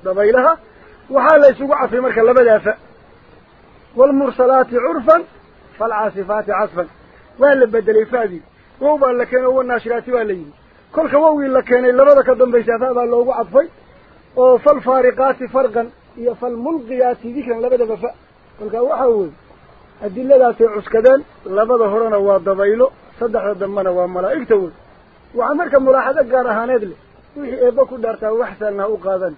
دبيلها وحال ليس وقع في مركز لبدافع والمرسلات عرفا فالعاصفات عصفا. وهل بدل إفادي ووبا لكين هو الناشرات واليين كل خووي لكين اللي بدك الضم بيشاف هذا اللي وقع في فالفارقات فرقا. هي فالملقيات ذكرا لبدافع كل خووي حول الدلة ذاتي عسكدان لبدا هرانا وادبايلو صدح دمنا وملائكته وعمرك ملاحظة قارها نادلي ويحي ايبكو دارتا وحسنها وقاذنش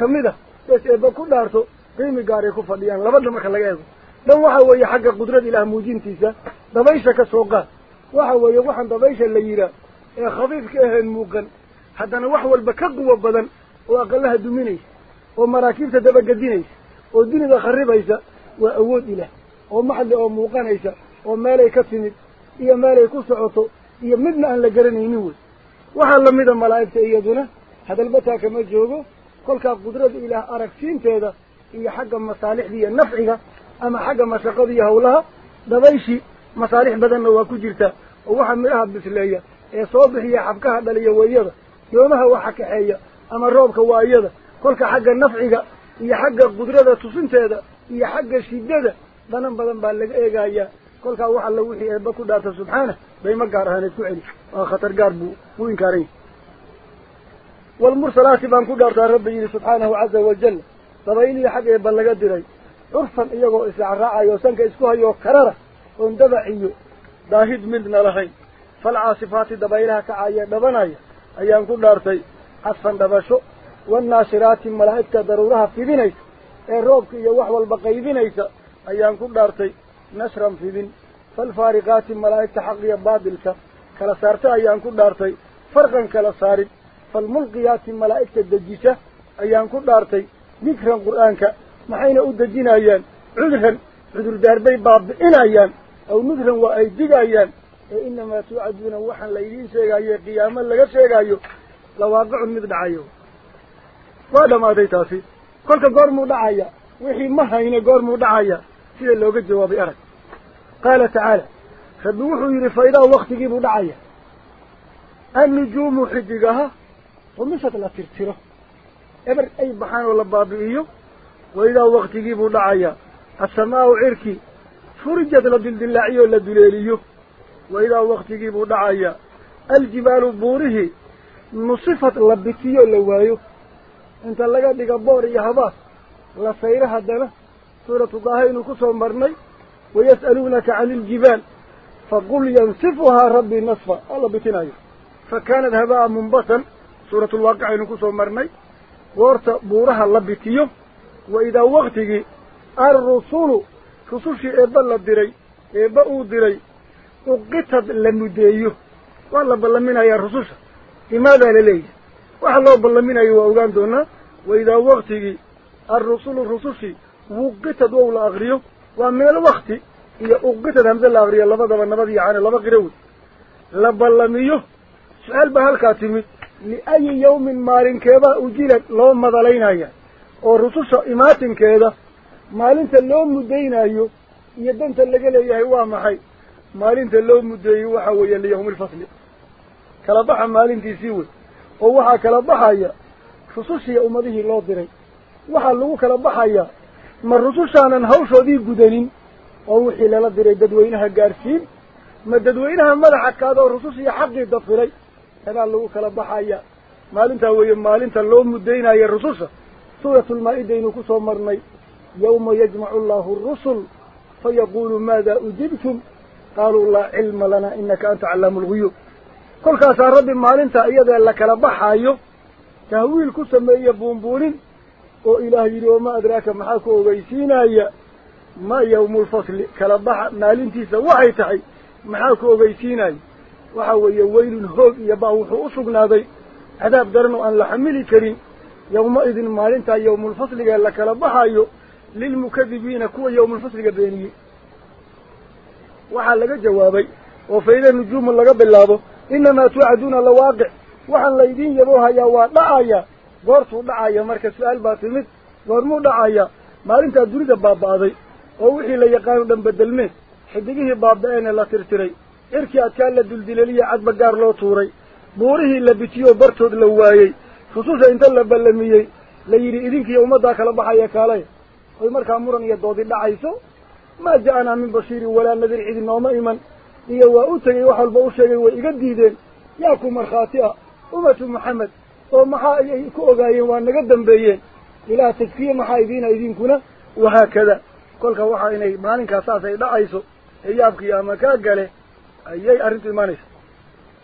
kamid a bes eebba ku dhaarto qiimi gaaray ku fadhiyaan labadha marka laga eego dhan waxa weeye xagga qudrad ilaah muujintiisa dabaysha ka soo qaad waxa weeye waxaan dabaysha la yidhaah ee khafiifka aheen muuqan haddana wax walba ka quwo badan oo aqalaha duminaysa oo maraakiibta dabagedinaysa oo dunida kharibaysa waa awood ilaah oo maxli oo muuqanaysa oo meelay ka timid iyo meelay ku socoto waxaa lamida malaa'igta iyaduna hadalbataa kama joogo kolkaa qudrada ilaah aragsiinteeda iyo xagga masaalixda iyo nafciga ama xagga mashaqada iyo hawlaha dabayshii masaalix badanna waa ku jirtaa oo waxaa midhaha bisleeya ee soo bixiya xabkaha dhaliya weyada yoomaha waxa kaxeeya ama roobka waa iyada kolka xagga nafciga iyo xagga qudrada tusinteeda iyo xagga shiddada danan badan baa laga eegayaa kolkaa wax alla wixii eebba ku dhaarta subxaanah dayma gaar ahaaneed ku celi waa khatar gaar buu u inkaaranya walmursalaati baan ku dhaartaa rabbi yidhi subxaanahu caza wajal dabaylihii xag eebba laga diray. Curfan iyagoo israacraacayo sanka isku hayoo karara oon dabac iyo daahid midna lahayn. Falcaasifaati dabaylaha kacaya dhabanaya ayaan ku dhaartay. Casfan dhabasho wannaashiraati malaa'igta daruuraha fidinaysa ee roobka iyo wax walba qaybinaysa ayaan ku dhaartay nashran fidin. Falfaariqaati malaa'igta xaq iyo baadilka kala saarta ayaan ku dhaartay farqan kala saarin. Falmulqiyaati malaa'igta dejisa ayaan ku dhaartay dikran qur'aanka maxayna u dejinayaan? Cudran cudurdaar bay baabi'inayaan? Aw nudran waa ay digayaan? Ee inamaa tuucaduuna waxaan la idiin sheegayo qiyaamo laga sheegayo lawaaqicun mid dhacayo. Waa dhamaaday taasi. Kolka goormuu dhacaya? Wixii ma waktigii buu dhacaya annujuumu xidigaha rumisad la tirtiro eber ay baxaan oo la baabi'iyo wa idaa waktigii buu dhacaya asamaau cirki furijad la dildillaaciyo o la duleeliyo wa idaa waktigii buu dhacaya aljibaalu buurihii nusifad la bitiyo la waayo inta laga dhiga boor iyo habaas la sayro haddana suuratu daaha inuu ku soo marnay wayas'aluunaka cani iljibaal faqul yansifuhaa rabbii nasfa oo la bitinayo fa kaanad habaa'a munbatan suuratulwaaqica aynu ku soo marnay goorta buuraha la bitiyo wa idaa waktigii alrusulu rusushii eebba la diray eebba uu diray uqitad la mudeeyo waa la ballaminayaa rususha imaadaa la leeyahay waxa loo ballaminayo waa ogaan وقت دو الأغريو ومن الوقت هي وقت همزة الأغريو لما دبا النبض يعاني لما قريو لما لميو. سؤال بها الكاتم لأي يوم مارين كيبا أجيلت لهم مدلين هيا؟ ورسوش إمات كيبا مالين تلهم مدين هيا يدن تلقل هيا هوا حي. مالين تلهم مدين هوا حويا ليهم الفصل. كالبحا مالين تيسيوه ووحا كالبحا هيا. رسوش هي أمضيه الله ديري وحا اللغو كالبحا هيا. مرتوشانا هوشو دي قدنين؟ أو حلالة ديري دادوينها قارسين. ما دادوينها ملحة كادا ورسوس يحقق دفري. هذا اللو كالبحا ايا مالنتا ويمالنتا اللوم مدينة يا الرسوس سورة المائدين كسو مرني. يوم يجمع الله الرسل فيقول ماذا أجبتم؟ قالوا لا علم لنا إنك أنت علم الغيوب. كل كاسا ربي مالنتا ايا دا اللو كالبحا ايا تهويل كسو ما ايا أو اله يرو ما ادراك ما حكو غيسينايا ما يوم الفصل كلا بح مالنتيسا وحي تحي ما حكو غيسيناي وحا وي ويل هوق يبا و خصغنادي عذاب درنو ان لحملي كريم يوم اذن مالنتا يوم الفصل قال كلا للمكذبين كو يوم الفصل بيني وحا لغا جوابي وفيد النجوم لغا بلاادو انما تعدون لواقع وحا ليدين يبوها يا وا دعايا wixii la yaqaano dhan bedelmeen xidigihii baaba-eene la tirtiray cirkii adkaa la duldileliya cadba gaar loo tuuray buurihii la bitiyoo bartood la waayey rususha inta la ballamiyey la yidhi idinkiiyo ummaddaa kala baxaya kaalay oy markaa muran iyo doodi dhacayso maa ja-anaa min bashiirin walaa nadir cidi nooma iman iyo waa u tegey wax walba u sheegay way iga diideen yaa ku markhaati ah ummatu maxamed dambeeyeen ilaah tadkiye maxaa idiina idinkuna wahaakada kolka waxaa inay maalinkaas saas ay dhacayso ee yaabkii ama kaa gale ayay arrintu imaanaysa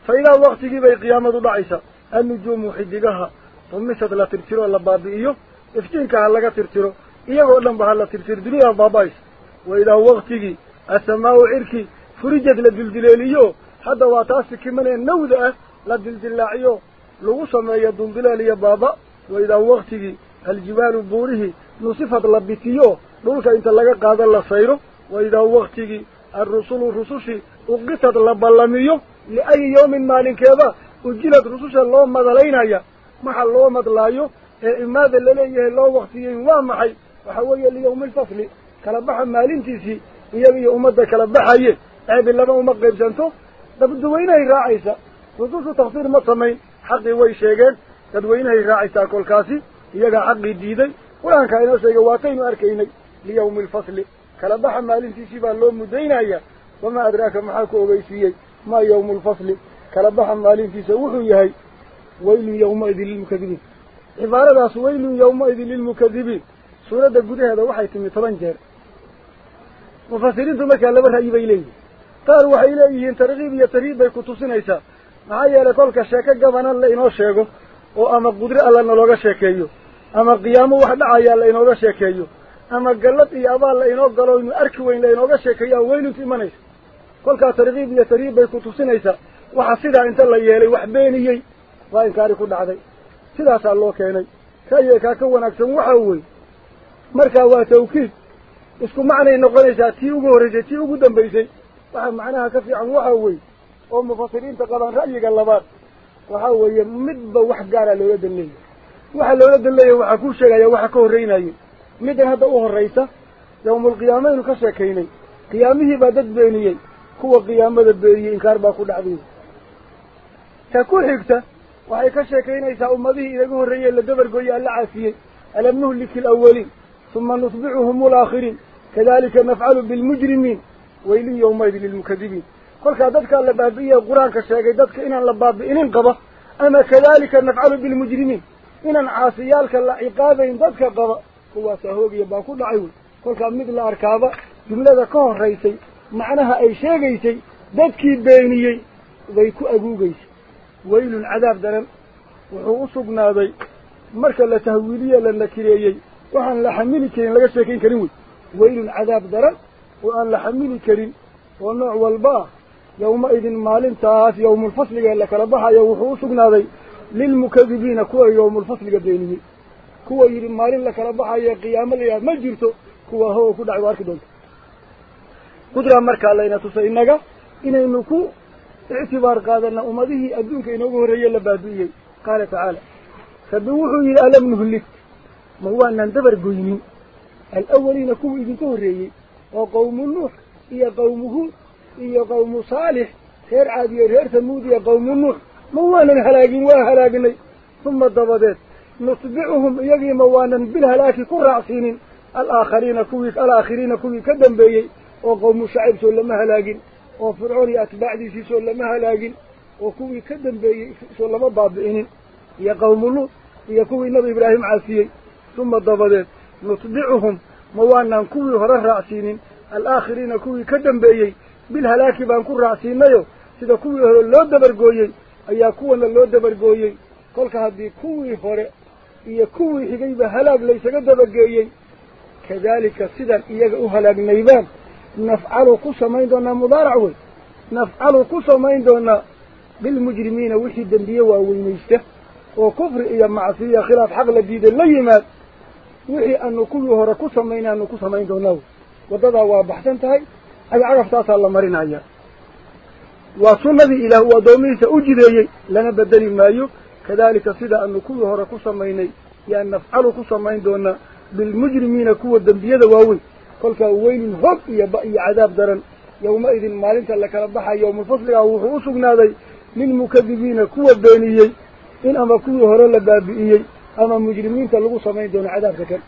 fa idaa waktigii bay qiyaamadu dhacaysa annujuumu xidigaha dumisad la tirtiro la baabi'iyo iftiinka ha laga tirtiro iyagoo dhan ba ha la tirtiro duniyaa baaba-aysa wa idaa waktigii asamaau cirki furijad la duldileeliyo hadda waa taas sikimanee nawda ah la dildillaaciyo iyo baaba waidaa waktigii aljibaalu buurihii nusifad la bitiyo dhulka inta laga qaado la sayro waidaa waktigii alrusulu rusushii uqitad la ballamiyo liayi yawmin maalinkeeda ujilad rususha loo madalaynaya maxa loo madlaayo ee imaada laleeyahay loo waktiyeyn waa maxay waxa weeye liyawmi alfasli kala baxa maalintiisii iyaga iyo ummadda kala baxaye ceebi laba uma qaybsanto dadweynahay raacaysa rusushu tafsiir ma samayn xaqii way sheegeen dadweynahay raacaysaa kolkaasi iyagaa xaqii diiday qur-aankaa inoo sheegay waataynu arkaynay liyawmi alfasli kala baxa maalintiisii baa loo muddaynaya wamaa adraaka maxaa ku ogeysiiyey maa yawmu alfasli kala baxa maalintiisa wuxuu yahay waylun yawmaidin lilmukadibiin cibaaradaas waylun yawmaidin lilmukadibiin suuradda gudaheeda waxay timi toban jeer mufasiriintu markaa laba ra'yi bay leeyihin qaar waxay leeyihiin tarkiib iyo tarhiib bay ku tusinaysaa maxaa yeelay kolka sheeko gabanan la inoo sheego oo ama qudre alla nalooga sheekeeyo ama qiyaamo wax dhacayaa la inooga sheekeeyo ama gallad iyo abaal la inoo galo inu arki weyn la inooga sheekeeyo aan weynuntu imanaysa. kolkaa tarkiib iyo tarhiib bay ku tusinaysaa waxa sidaa inta la yeelay wax beeniyey waa inkaari ku dhacday. sidaasaa loo keenay. kaiyo kaa ka wanaagsan waxa wey markaa waa tawkiid. isku macnay noqonaysaa tii ugu horraysay tii ugu dambaysay. waxa macnaha ka fiican waxa weeye oo mufasiriinta qabaan ra'yiga labaad waxa weeye midba wax gaara loola dan leeyahy waxa loola dan leeyahy waxaa kuu sheegaya waxa ka horreynayo middan hadda u horraysa yawmulqiyaamaynu ka sheekaynay qiyaamihii baa dad beeniyey kuwa qiyaamada beeniyey inkaar baa ku dhacday ta ku xigta waxay ka sheekaynaysaa ummadihii inaga horreeyey la dabargooye alla caafiyey alam nuhliki alawaliin uma nutbicuhum alaakhiriin kadalika nafcalu bilmujrimiin waylin yawmaydin lilmukadibiin كل كذبك على بابية قرآن كشاعر كذبك إن على بابي إن قبى أما كذلك نفعل بالمجرمين إن عاصيال كلا عقابا إن ذبك قبى هو سهوج يبقى كل عيون كل كمد الأركابة جملة كون رئيسي معناها أي شيء رئيسي ذبك بيني ويكو أجو جيس ويل العذاب درم وعصب نادي مركلة تهويلية لنا كريجي وحن لحملي كين لجسك كريم ويل العذاب درم وأن لحملي كريم والنوع والباء baxayo wuxuu u sugnaaday lilmukadibiina kuwa yawmulfasliga beeniyey kuwa yidhi maalin la kala baxayo qiyaamo la yidhaha ma jirto kuwa hoga ku dhacay waa arki doonta qudraa markaa layna tusay innaga inaynu ku ictibaar qaadana ummadihii adduunka inoogu horreeye la baabi'iyey qaala tacaala rabbi wuxuu yidhi alam nuhlik ma waanaan dabar goynin alawaliina kuwa idinka horreeyey oo qawmu nuux iyo qawmu huud إيا قوم صالح هير عادي هير ثمود يا قوم نوح موانا هلاقين وها هلاقيني؟ ثم الضبادات نتبعهم يجي موانا بالهلاك كل رأسين. الآخرين كويك الآخرين كويك كدن بي وقوم شعب سولا ما هلاقين. وفرعون أتباع دي سولا ما هلاقين. وكويك كدن بي سولا ما بابئين يا قوم نوح يا كوي نبي إبراهيم عاسيي ثم الضبادات نتبعهم موانا كوي هرر رأسين. الآخرين كوي كدن بي raacsiinayo sida kuwii hore loo dabargooyey ayaa kuwana loo dabargooyey kolka haddii kuwii hore iyo kuwii xigayba halaag laysaga dabageeyey kadaalika sidan iyaga u halaagnaybaan nafcalu ku samayn doonaa mudaarac wey nafcalu ku samayn doonaa bilmujrimiina wixii dembiye waaweynaysta oo kufri iyo macsiya khilaaf xaq la diiday la yimaad wixii aanu kuwii hore ku samayn aanu ku samayn doonaa wey waddadaa waa baxsan tahay أبي عرفت أصلا الله مرينا يا وصل الذي إلى هو دومي سأجري لنا بدل مايو كذلك صدق أن كلها ركوس ميني. لأن نفعل ركوس مين دونا. بالمجرمين كوة الدنيا دواوي. كل كأويل هب يبقي عذاب درن. يومئذ ما لنت لك يوم الفصل أو رؤوس نادي. من مكذبين كوة الدنيا إن أما كلها رلا بابي أما مجرمين تلقوا سمين دون عذاب ذكر.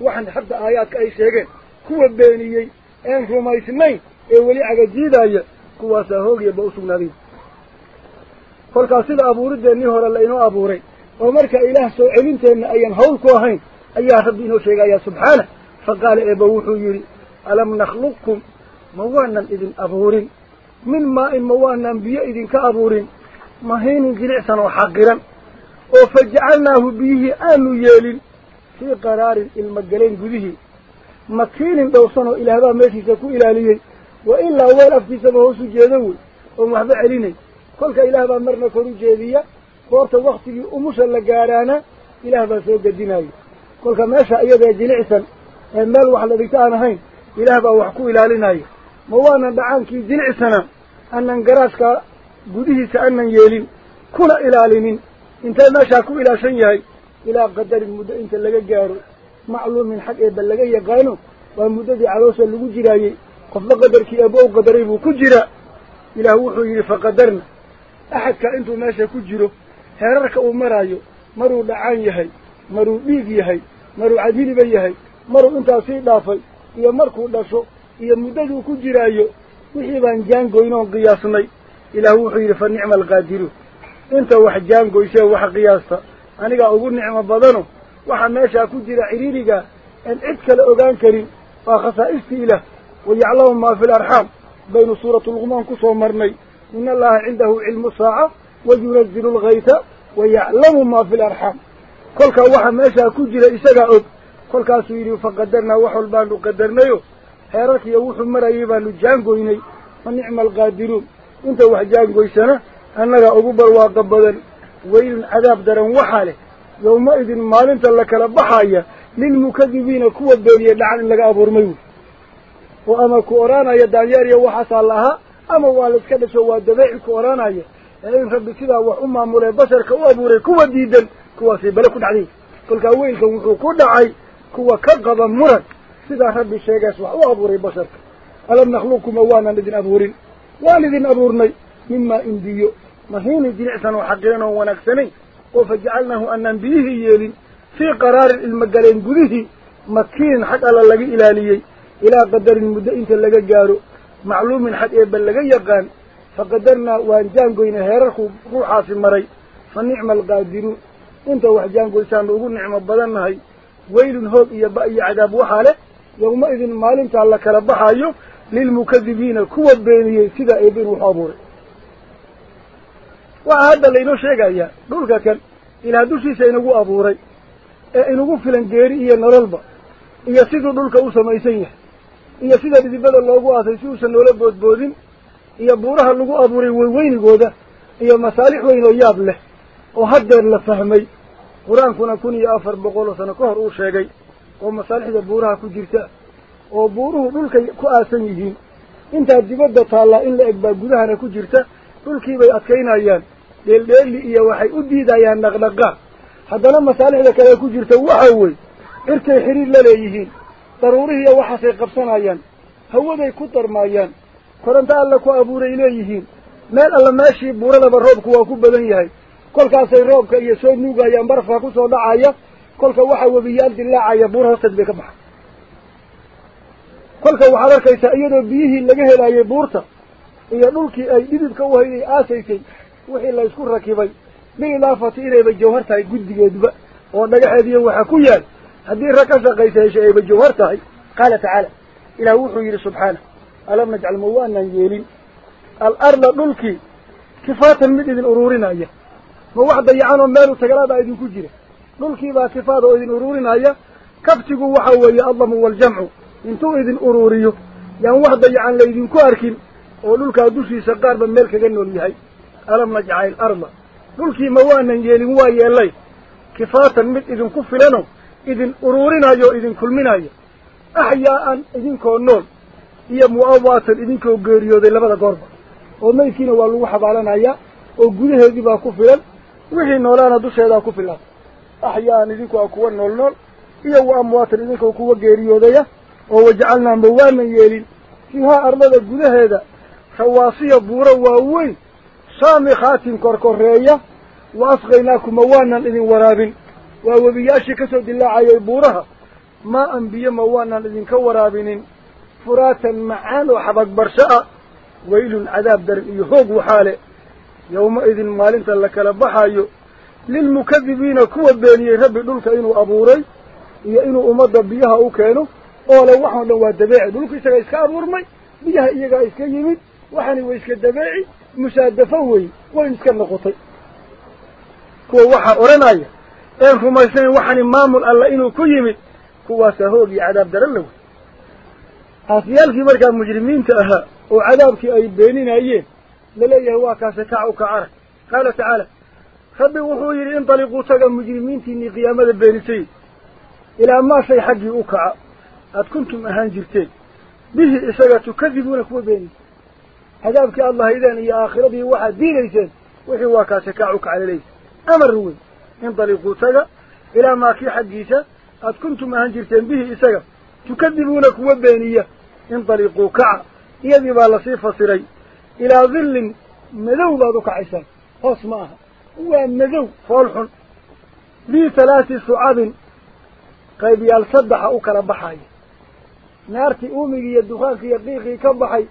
وحن حتى آيات كأي شيء. كوا الدنيا أنفوا ما يسمين. Ee weli cagajiidaya kuwaasaa hoogiyaba u sugnaaday kolkaas sida abuurideennii hore la inoo abuuray oo marka ilaah soo celinteenna ayaan hawl ku ahayn ayaa rabbi inoo sheegaya subxaanah fa qaala eeba wuxuu yidhi alam nakhluqkum ma waanan idin abuurin min maa-in ma waanan biyo idinka abuurin mahiinin jilicsan oo xaqiran oo fa jacalnaahu biyihii aanu yeelin fii qaraarin ilmagalayn gudihii makiinin dhowrsan oo ilaahbaa meeshiisa ku ilaaliyey ilaa weel afkiisaba hoosu jeedo wey oon waxba celinayn kolka ilaah baa marna kor u jeediya goorta waktigii umusha la gaadhaana ilaah baa soo gedinaya kolka meesha iyadee jilicsan ee meel wax la dhigto aan ahayn ilaah baa wax ku ilaalinaya ma waanan dhacaankii jilicsana anan garaashka gudihiisa anan yeelin kuna ilaalinin intee meeshaa ku ilaashan yahay ilaa qadarin muddo inta laga gaaro macluumin xag ilaah wuxuu yidhi faqadarna axadka intuu meesha ku jiro heerarka uu maraayo maruu dhacaan yahay maruu dhiig yahay maruu cadhiliba yahay maruu intaas sii dhaafay iyo markuu dhasho iyo muddaduu ku jiraayo wixii baan jaangoynoon qiyaasnay ilaah wuxuu yidhi fa nicma alqaadiruun inta wax jaangoysee wax qiyaasta anigaa ugu nicmo badano waxa meeshaa ku jira ciriiriga aan cid kale ogaan karin waa khasaa'istii ilaah ويعلم ما في الأرحام. بين سورة الغمان كسو مرني. إن الله عنده علم الساعة وينزل الغيث ويعلم ما في الأرحام. كل كواحا ماشا كجل إساقا أب. كل كاسويري فقدرنا وحو البانو قدرنايو حيرك يوح مرايبان جانقو إني ونعم القادرون. انت وح جانقو إسانا أنا أبو برواق بذل ويل عذاب درن وحاله. يومئذ ما انت لك لبحايا. للمكذبين كوى الدولية لعن لك أبو رميوه وأما كورانا يا دانيار يا وحص الله أما والد كذا شو الدبيع كورانا يا إن رب كده وأمة مولى بشر كوا مولى كوا ديدا كوا سيب لك عليه كل كوي كوا كده عي كوا كقضا مرد سيدا رب الشيء جسوا وأبوري بشر. ألم نخلوكم موانا الذين أبورين؟ والذين أبورني مما إنديو. ما هين الدين عسان وحقين ونكسني. وفجعلناه أن ننبيه يلي في قرار المجالين قده مكين حق الله لقي إلاليه gaaro macluumin xag eebba laga yaqaan faqadarnaa waan jaangoynay heerarkuu ruuxaasi maray fa nicma alqaadiruun inta wax jaangoysaanu ugu nicmo badan nahay weylun hoog iyo ba iyo cadaab waxaa leh yowma idin maalintaa la kala baxayo lilmukadibiina kuwa beeniyey sidaa eebba inuu wax abuuray waxaa hadda laynoo sheegayaa dhulka kan ilaah dushiisa inagu abuuray ee inugu filan geeri iyo nololba iyo siduu dhulka u samaysan yahay iyo sida dhidibada loogu aasay si uusan noola boodboodin iyo buuraha lagu abuuray weyweynigooda iyo masaalix weyn oo yaab leh oo haddeer la fahmay qur-aankuna kun iyo afar boqol oo sano ka hor uu sheegay oo masaalixda buuraha ku jirta oo buuruhu dhulkay ku aasan yihiin intaa dibadda taallaa in la eg baa gudahana ku jirta dhulkii bay adkaynayaan dheeldheeli iyo waxay u diidayaan dhaqdhaqaaq haddana masaalixda kale ku jirta waxa wey cirkay xiriir la leeyihiin daruurihiiyo waxaasay qabsanayaan hawaday ku darmaayaan koronto alla ku abuuray leeyihiin meel alla meeshii buuradaba roobku waa ku badan yahay kolkaasay roobka iyo soo nuugayaan barafka kusoo dhacaya kolka waxaa webiyaal dilaacaya buura hoosteed bay ka baxay kolka waxaad arkaysaa iyadoo biyihii laga helaayay buurta iyo dhulkii ay dhidibka u hayday aasaysay wixii la isku rakibay bililaafati inayba jawhar tahay guddigeedba oo dhagaxeediyo waxaa ku yaal هذه ركزة قيسة شيء بجوارتها قال تعالى إلى وحي سبحانه. ألم نجعل موانا يلين. الأرض نلك كفاة مدد الأرورين أيها موحد ضيعانا مالو تقلاب أيدي كجرة نلك إذا كفاة أيدي الأرورين أيها كبتقوا وحوا يا الله والجمع. إنتو إذن الأروري يعني واحد ضيعان ليدي كواركين. ونلك دوشي سقار بمالك جنو ليهاي ألم نجعل الأرض. نلك موانا يلين وايا اللي كفاة كف لنا idin uruurinayo idin kulminayo axyaa'an idinkoo nool iyo mu'awaatan idinkoo geeriyooday labada goorba. Oo maydkiina waa lagu xabaalanayaa oo gudaheedii baa ku filan wixii noolaana dusheedaa ku filan. Axyaa'an idinku a kuwa nool nool iyo wa idinkoo kuwa geeriyoodaya oo wajacalnaa ma waanan yeelin. Fiihaa ardada gudaheeda rawaasiya buuro waaweyn saamikhaatin korkoreeya wa asqaynaakum ma waanan idin waraabin وأوبياشي كسود الله عيو بورها. ما أنبيا موانا الذين كورا بنين فراتا معان وحبك برشاء. ويل العذاب در يهوق حاله يومئذ مالنت لك لبحا يو للمكذبين كوى بيني رب دولك إنو أبوري. إيا إنو أمضى بيها أوكينو. أولا وحن لو الدباعي دولك إسكا إسكا أبورمي. بيها إيقا إسكا يميد وحني وإسكا الدباعي مشاهد دفوي. وإسكا نقطي. كوى وحا أوراناية إنكو ما يسنين وحني مامل ألا إنو كيمي كوا سهوغي عذاب درلو أثيال في مجرمين تأها وعذابك أي بينين أيين. للي يهواك سكعوك عرق قال تعالى خبي وحوير انطلقوا تقى مجرمين تيني قيامة بينتين. إلى ما سيحقي أوكع أت كنتم أهانجرتين به إساقة تكذبونك وبيني عذابك الله إذن يا آخرة به واحد دين ليسان وحواك سكعوك على ليس أمر روين indaliquu taga ilaa maa kii xaggiisa aad kuntum ahaan jirteen bihi isaga tukadibuuna kuwa beeniya indaliquu kaca iyadii baa lasii fasiray ilaa dhillin madow baad u kacaysaan hoos ma aha waa madow fool xun dii talaati sucabin qaybyaal saddexa u kala baxaya naartii uumigii iyo dukaankii iyo qiiqii ka baxay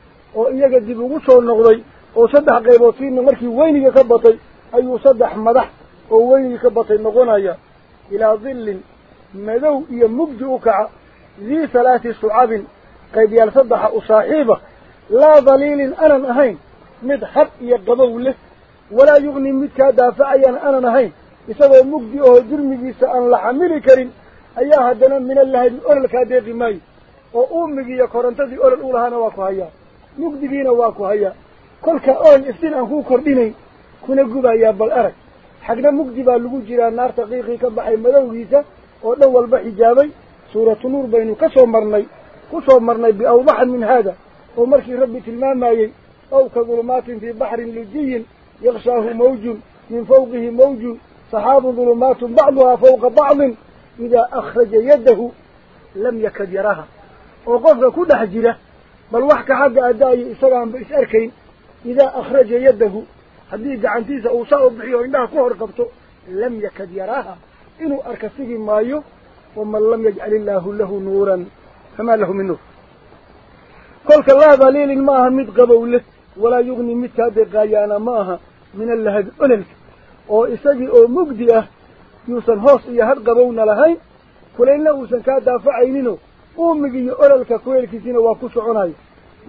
dii talaati sucabin qaybyaal saddexa u saaxiiba laa daliilin anan ahayn mid had iyo qabow leh walaa yugni midkaa daafacayaan anan ahayn isagoo mugdi oo jurmigiisa aan la xamili karin ayaa haddana mina lahayd ololkaa deeqi maayo oo uumigii iyo korontadii olol u lahaana waa ku hayaa mugdigiina waa ku hayaa kolka ool iftiin aan kuu kordhinayn kuna gubayaa bal arag حقنا مجدبا لغو نار تقيقي كبعي مدوهيسا ودول بحجابي سورة نور بينه كسو مرني كسو مرني بأوضح من هذا ومركي ربي تلمامي أو كظلمات في بحر لجي يغشاه موج من فوقه موج صحاب ظلمات بعضها فوق بعض إذا أخرج يده لم يكد يراها. وقفت كل حجرة بل وحك حق أدائي إسرام بإسأركين إذا أخرج يده sigi maayo waman lam yajcal illaahu lahu nuuran famaa lahu min nuur kolka laa daliilin ma aha mid qabow leh walaa yugni midkaa deqaayaana ma aha min allahabi ololka oo isagii oo mugdi ah yuusan hoos iyo had qabowna lahayn kulaylna uusan kaa daafacayninoo uumigi iyo ololka kuleelkiisiina waa ku soconayo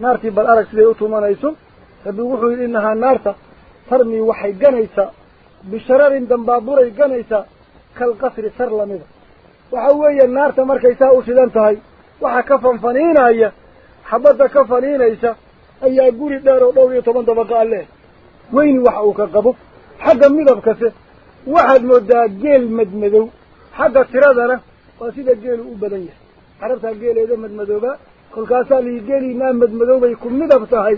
naartii bal arag siday u tumanayso rabbi wuxuu yidhi innahaa naarta kalqasri sar lamida waxa weeye naarta markay saa u shidan tahay waxa ka fanfaniinaya xabadda ka faniinaysa ayaa guri dheer oo dhowr iyo toban dabaqa a leh weyni waxa uu ka qabo xagga midabkase waxaad moodaa geel madmadow xagga tiradana waa sida geelu u badan yahay carabtaa geeleeda madmadooba kolkaasaa lihi geeliinaa madmadoobay ku midab tahay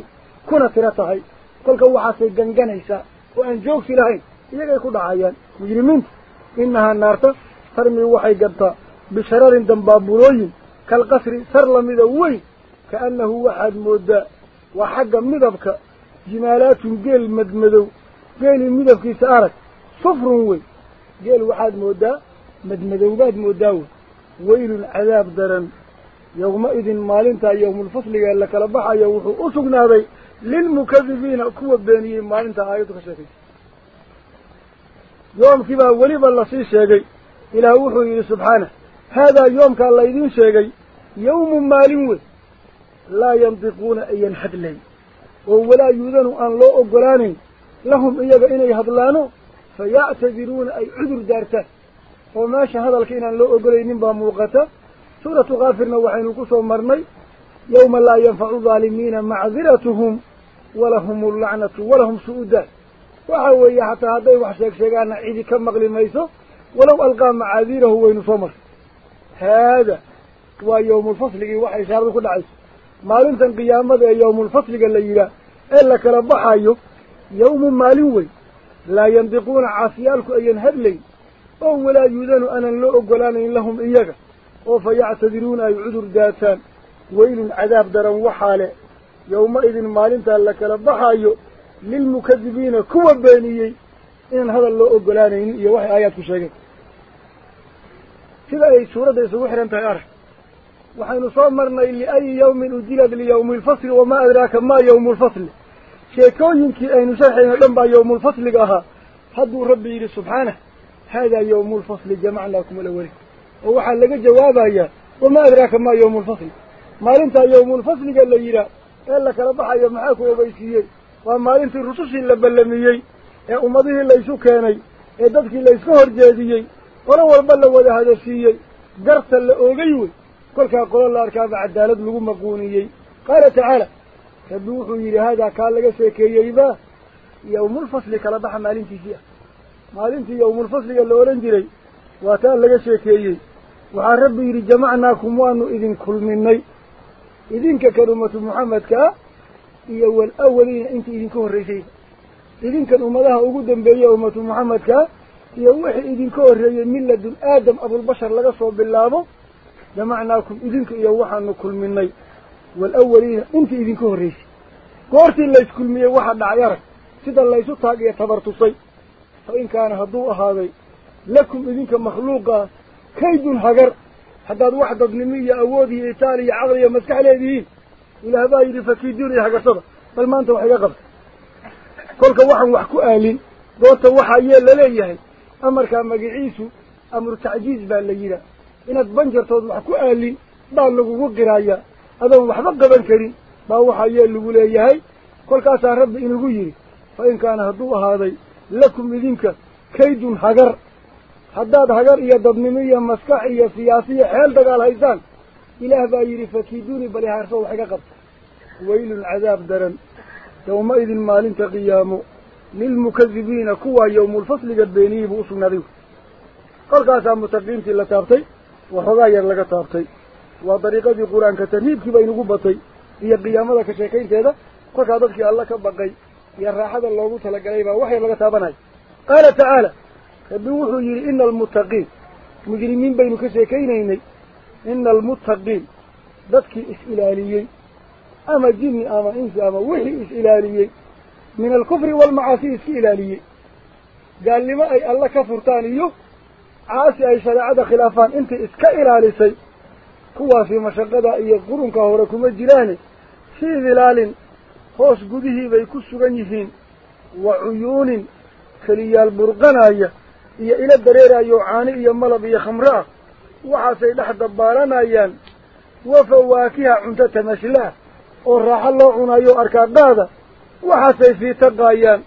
kuna tiro tahay كل كوا حسي جنجان إيسا وأنجوك في لهين إذا كده عيان مجرمين إنها النار ترمي وحي قبطة بشرار دمبابولوين كالقصر سرلم ذوي كأنه واحد مودة وحق مدفك جمالات جيل مدمدو جيل مدفك سارك صفر وي جيل واحد مودة مدمدو باد مودو ويل العذاب درن يومئذ مالنتا يوم الفصل قال لك لبحا يوحو أسقنا ذي للمكذبين كوا بانيين ما انت آيات خشكي يوم كبا ولب الله سي شاقي إلى وحوه سبحانه. هذا يوم كان الله يدين شاقي يوم ما لنوه لا ينطقون أي حد لي ولا يذن أن لو أقراني. لهم إياك إني هدلانو. فيعتذرون أي عذر دارته. وما شهد الكين أن لو أقراني نبا موقتا سورة غافرنا وحين القصة مرمي يوم لا ينفع الظالمين معذرتهم. ولهم اللعنة ولهم سؤدة وحاوية حتى هذا وحشك شيقان عيدي كم مغلي ميسو؟ ولو ألقى معاذيره وين صمر هذا هو يوم الفصل إيه وحي شهر كل عز ما لنسى القيامة يوم الفصل قال لي لا. إلا كرب حايو يوم مالوي لا ينطقون عاسيالك أي ينهب لي أو ولا يذن أنا اللعب ولاني لهم إياك. وفيعتذرون أي عذر داتان ويل العذاب دروح عليه يومئذ ما لنت لك لبحايو للمكذبين كوا بانيي إن هذا اللو أقلاني إيا آيات مشاكك كذا أي سورة دي سوحر أنت أرح وحين صامرنا إلي أي يوم أدلد ليوم الفصل وما أدراك ما يوم الفصل. شيكو ينكي أي نسرحين لنبع يوم الفصل قاها. حضو ربي سبحانه. هذا يوم الفصل جمعناكم الأولين وحال لك جوابها وما أدراك ما يوم الفصل. ما لنت يوم الفصل قال لي رأى ee la kala baxayo maxaa ku ogeysiiyey waa maalintii rusushii la ballamiyey ee ummadihii laysu keenay ee dadkii layska horjeediyey qolo walba la wada hadasiiyey garta la oogay wey kolkaa qolo la arkaaba cadaalad lagu maquuniyey qaala tacaala rabbi wuxuu yidhi haadaa kaa laga sheekeeyeyba yawmulfasli kala baxa maalintiisii ah maalintii yawmulfasliga la odhan jiray waa taa laga sheekeeyey waxaa rabbi yidhi jamacnaakum waanu idin kulminay iyo wal awaliina intii idinka horreysay idinkan ummadaha ugu dambeeya ummatu muxamedkaa iyo wixii idinka horreeyey miladun aadam abulbashar laga soo bilaabo jamacnaakum idinka iyo waxaanu kulminay wal awaliina intii idinka horreysay goortii layskulmiyey waxa dhacay arag sida laysu taag iyo tabartusay fa in kaana hadduu ahaaday lakum idinka makhluuqa kaydun hagar awood iyo itaal iyo caqli iyo maskax leedihiin ilaah baa yidhi fakiiduun iyo hagarsada bal maanta wax iga qabta kolka waxaan wax ku aalin doorta waxaa yee laleeyahay amarkaa magiciisu amru tacjiiz baa la yidhaah inaad banjartood wax ku aalin baa lagugu qiraayaa adoon waxba qaban karin baa waxaa yee lagu leeyahay kolkaasaa rabbi inagu yidhi fa in kaana hadduu ahaaday lakum idinka kaydun hagar حداد هجر يا دبنمي يا مسكح يا سياسي حيل دقال هيزان إله بايري فكيدوني بلي هارسوا حققت ويل العذاب درن يومئذ مال انت قيامه للمكذبين كوا يوم الفصل قد بينيه بوصل نريو قال قاسا متقيمتي لتابتي وحضايا لتابتي وطريقة القرآن كتنهيب كبين قبطي هي قيامة كشيكين تيدا وكادوكي الله كبقي يا راحة الله تلقى ليبا وحيا لتابناي قال تعالى بيوحو يري إن المتقين. مجرمين بين كسيكينين. إن المتقين. ذاتك إسئلاليين. أما جن أما إنس أما وحي إسئلاليين. من الكفر والمعاصي إسئلاليين. قال لما أي الله كفرتانيه عاسي أي شرعة خلافان. إنت إسكائلالي كوا في مشقدة أي قرن كهوركم الجلاني في ذلال خوش قده بيكسو غنيهين وعيون خليال برغنايه iyo malab iyo khamre ah waxaasay dhex dabaalanayaan wa fawaakiha cunto tamashlah oo raaxo loo cunayo arkaaqaada waxaasay fiitaqaayaan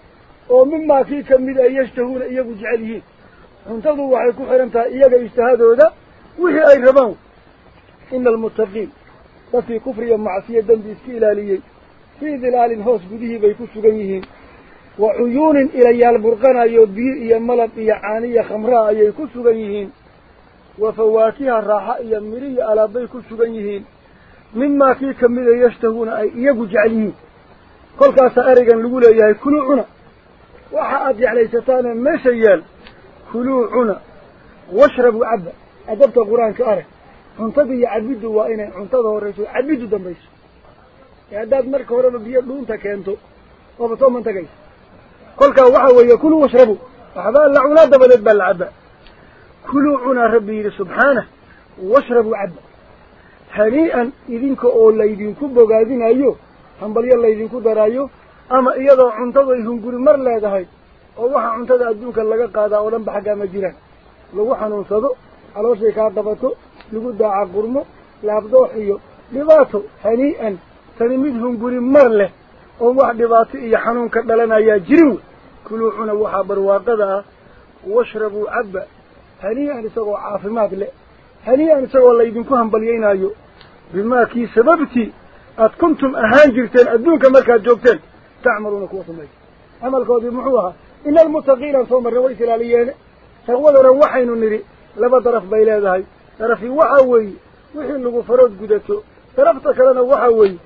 oo mimaa kii ka mid ay yashtahuuna iyagu jecel yihiin cuntadu waxay ku xihan tahay iyaga ijtihaadooda wixii ay rabaan ina almuttaqiin dadkii kufriya macsiya dembi iska ilaaliyey fii dilaalin hoos gudihii bay ku sugan yihiin khamraa ayay ku sugan yihiin wa fawaakiha raaxa iyo miri iyo alaabbay ku sugan yihiin mimaa kii kamida yashtahuuna ay iyagu jecel yihiin kolkaasaa ereygan lagu leeyahay kuluu cuna waxa aad jeclaysataane meesha yaal kuluu cuna washrabuu cabba adabta qur-aanka arag cuntada iyo cabiddu waa inay cuntada horrayso cabiddu dambayso ee haddaad marka horeba biyo dhuunta keento waaba cunaa dabadeed baa la cabba kuluu cunaa rabbi yidhi subxaanah washrabuu cabba hanii'an idinka oo laydinku bogaadinayo hambalyo laydinku daraayo ama iyadoo cuntadu ay hunguri mar leedahay oo waxa cuntada adduunka laga qaadaa oo dhan ba xaggaa ma jiraan lagu xanuunsado calooshay kaa qabato lagu daaca qurmo laabdoox iyo dhibaato hanii'an tani mid hunguri mar leh وواحد يباطي يحنون كبلنا يا جرو كلو حنا وحا برواقضا واشربوا عبا هنيا نسوا عافي ما بلا هنيا نسغو الله يدنكو هم بليين ايو بما كي سببتي أت كنتم أهانجرتين أدونك ملكا جوبتين تعملون كوصمي أما الكوض يمحوها إلا المتغيلا صوم الرويس الاليين سغوذ روحين النري لما طرف بيلا ذهي طرفي وحاوي وحين لغو فرود قدتو طرفتك لنا وحاوي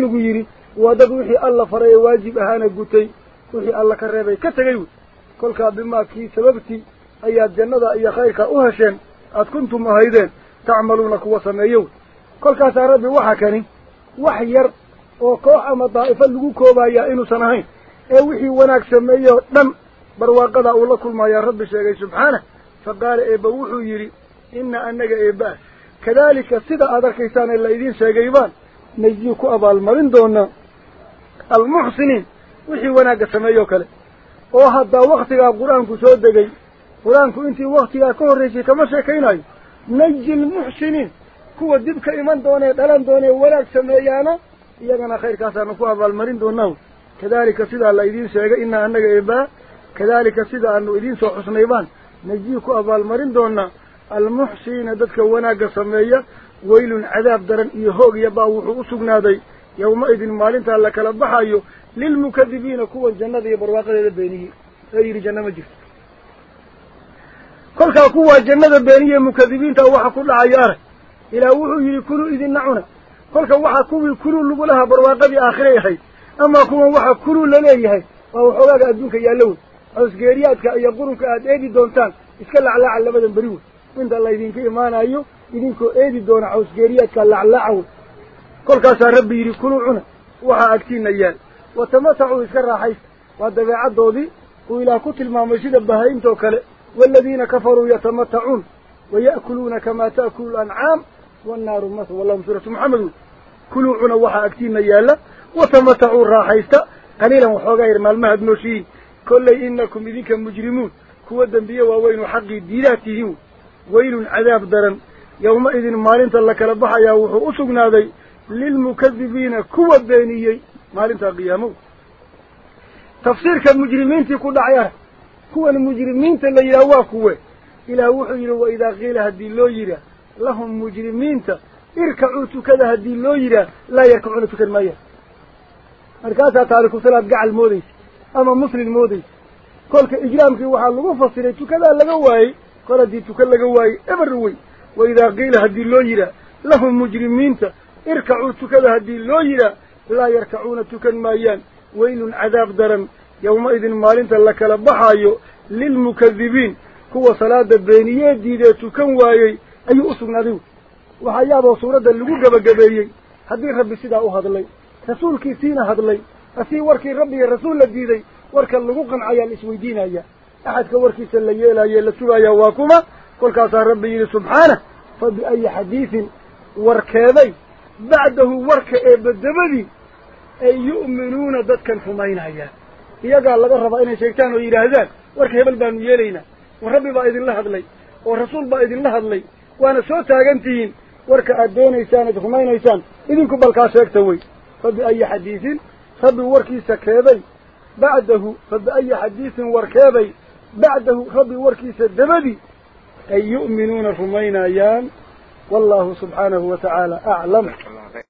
lagu yidhi waa dad wixii alla faray ee waajib ahaana gutay wixii alla ka reebay ka tegay wey kolkaa bimaa kii sababtii ayaad jannada iyo khayrka u hesheen aad kuntum ahaydeen tacmaluuna kuwa sameeyo wey kolkaasaa rabbi waxa kani wax yar oo koox ama daa'ifo lagu koobayaa inuusan ahayn ee wixii wanaag sameeyoo dhan barwaaqada uu la kulmayaa rabbi sheegay subxaanah fa qaala eebba wuxuu yidhi inna annaga eebbaah arkaysaan ee la idiin sheegay baan najii ku abaalmarin doonaa almuxsiniin wixii wanaagga sameeyoo kale oo haddaa waktigaa qur-aanku soo degay qur-aanku intii waktigaa ka horraysay kama sheekaynayo naji almuxsiniin kuwa dib ka iman doonee dhalan doonee wanaag sameeyaana iyagana khayrkaasaanu ku abaalmarin doonaa kadaalika sidaa la idiin sheegay inaa annaga eebaa kadaalika sida aanu idiin soo xusnay baan najii ku abaalmarin doonaa maalintaa la kala baxayo lilmukadibiina kuwan jannada iyo barwaaqadeeda beeniyey ee yidhi janno ma jirto kolkaa kuwaa jannada beeniye mukadibiinta waxa ku dhacaya arag ilaah wuxuu yidhi kuluu idinna cuna kolka waxaa kuwii kuluu lagu lahaa barwaaqadii aakhiray ahayd amaa kuwan waxa kuluu laleeyahay waa waxoogaaga adduunka yaallo wey cawsgeeriyaadka iyo qurunka aad eedi doontaan iska laclaaca labadan beri wey انت الله يدينك إيمان أيو يدينك أيدي دون عوز جريتك اللعلعو كل كاسا ربي كل عنا. وحا أكتين نيال. وتمتعو إسكرا حيث وهذا بيعدو دي وإلا كتل ما مجد بهاين توكالي والذين كفروا يتمتعون. ويأكلون كما تأكل الأنعام. والنار مثل والله مصورة محمد. كل عنا وحا أكتين نيال. وتمتعو الراحيست قليلا وحوغا إرمال مهد نوشي. كل إنكم إذنك مجرمون. كوة دنبية ووين حقي ديلاتهم. ويل عذاب درن. يومئذ مالنت لك لبحا يا و هو اسغناداي للمكذبين كو بينيي مالنت قيامه. تفسير كالمجرمين تي كو دعيا كو المجرمين تي ليا وا كو إلى و خيره و اذا قيل هدي لو يرا لهم مجرمين تا. اركعوا تو كذا هدي لو يرا لا يكعون فكر مايا أركاسا تاركو صلاه قع المودي أما مسلم المودي كل اجرام في وحا لو فصيله تو كذا لغا واي. قال دي تكلق واي إبروي واذا قيل هدي لو لهم مجرمين اركعوا تكلق هدي لو لا يركعون تكن مايان ويل عذاب درم يومئذ ما لنت لك لبحايو للمكذبين هو صلاة بينية دي دي تكن واي اي اصر نادو وحياة صورة اللقو قبا قبايي هدي ربي سيدا أو هدلي رسول كي سينا هدلي اسي وركي ربي الرسول لديدي ورك اللقو قنعيا الاسوي دينا أحد كوركي كيس الليل أيلا سوا يواكما كل كاسر ربي سبحانه. فبأي حديث وركبي بعده ورك إبدبدي. أي يؤمنون ضد كان فماين عيا قال الله رضى إني شيطان وإله ذات وركب البان يلينا. وربي بايد الله هذلي والرسول بايد الله هذلي وأنا سوت أجنتين ورك أدين إنسان فماين إنسان إذن كبل كاسر توي فبأي حديث. فبوركي سكبي بعده فبأي حديث وركبي بعده ربي وركيس الدبدي. أي يؤمنون رمينا أيام والله سبحانه وتعالى أعلم.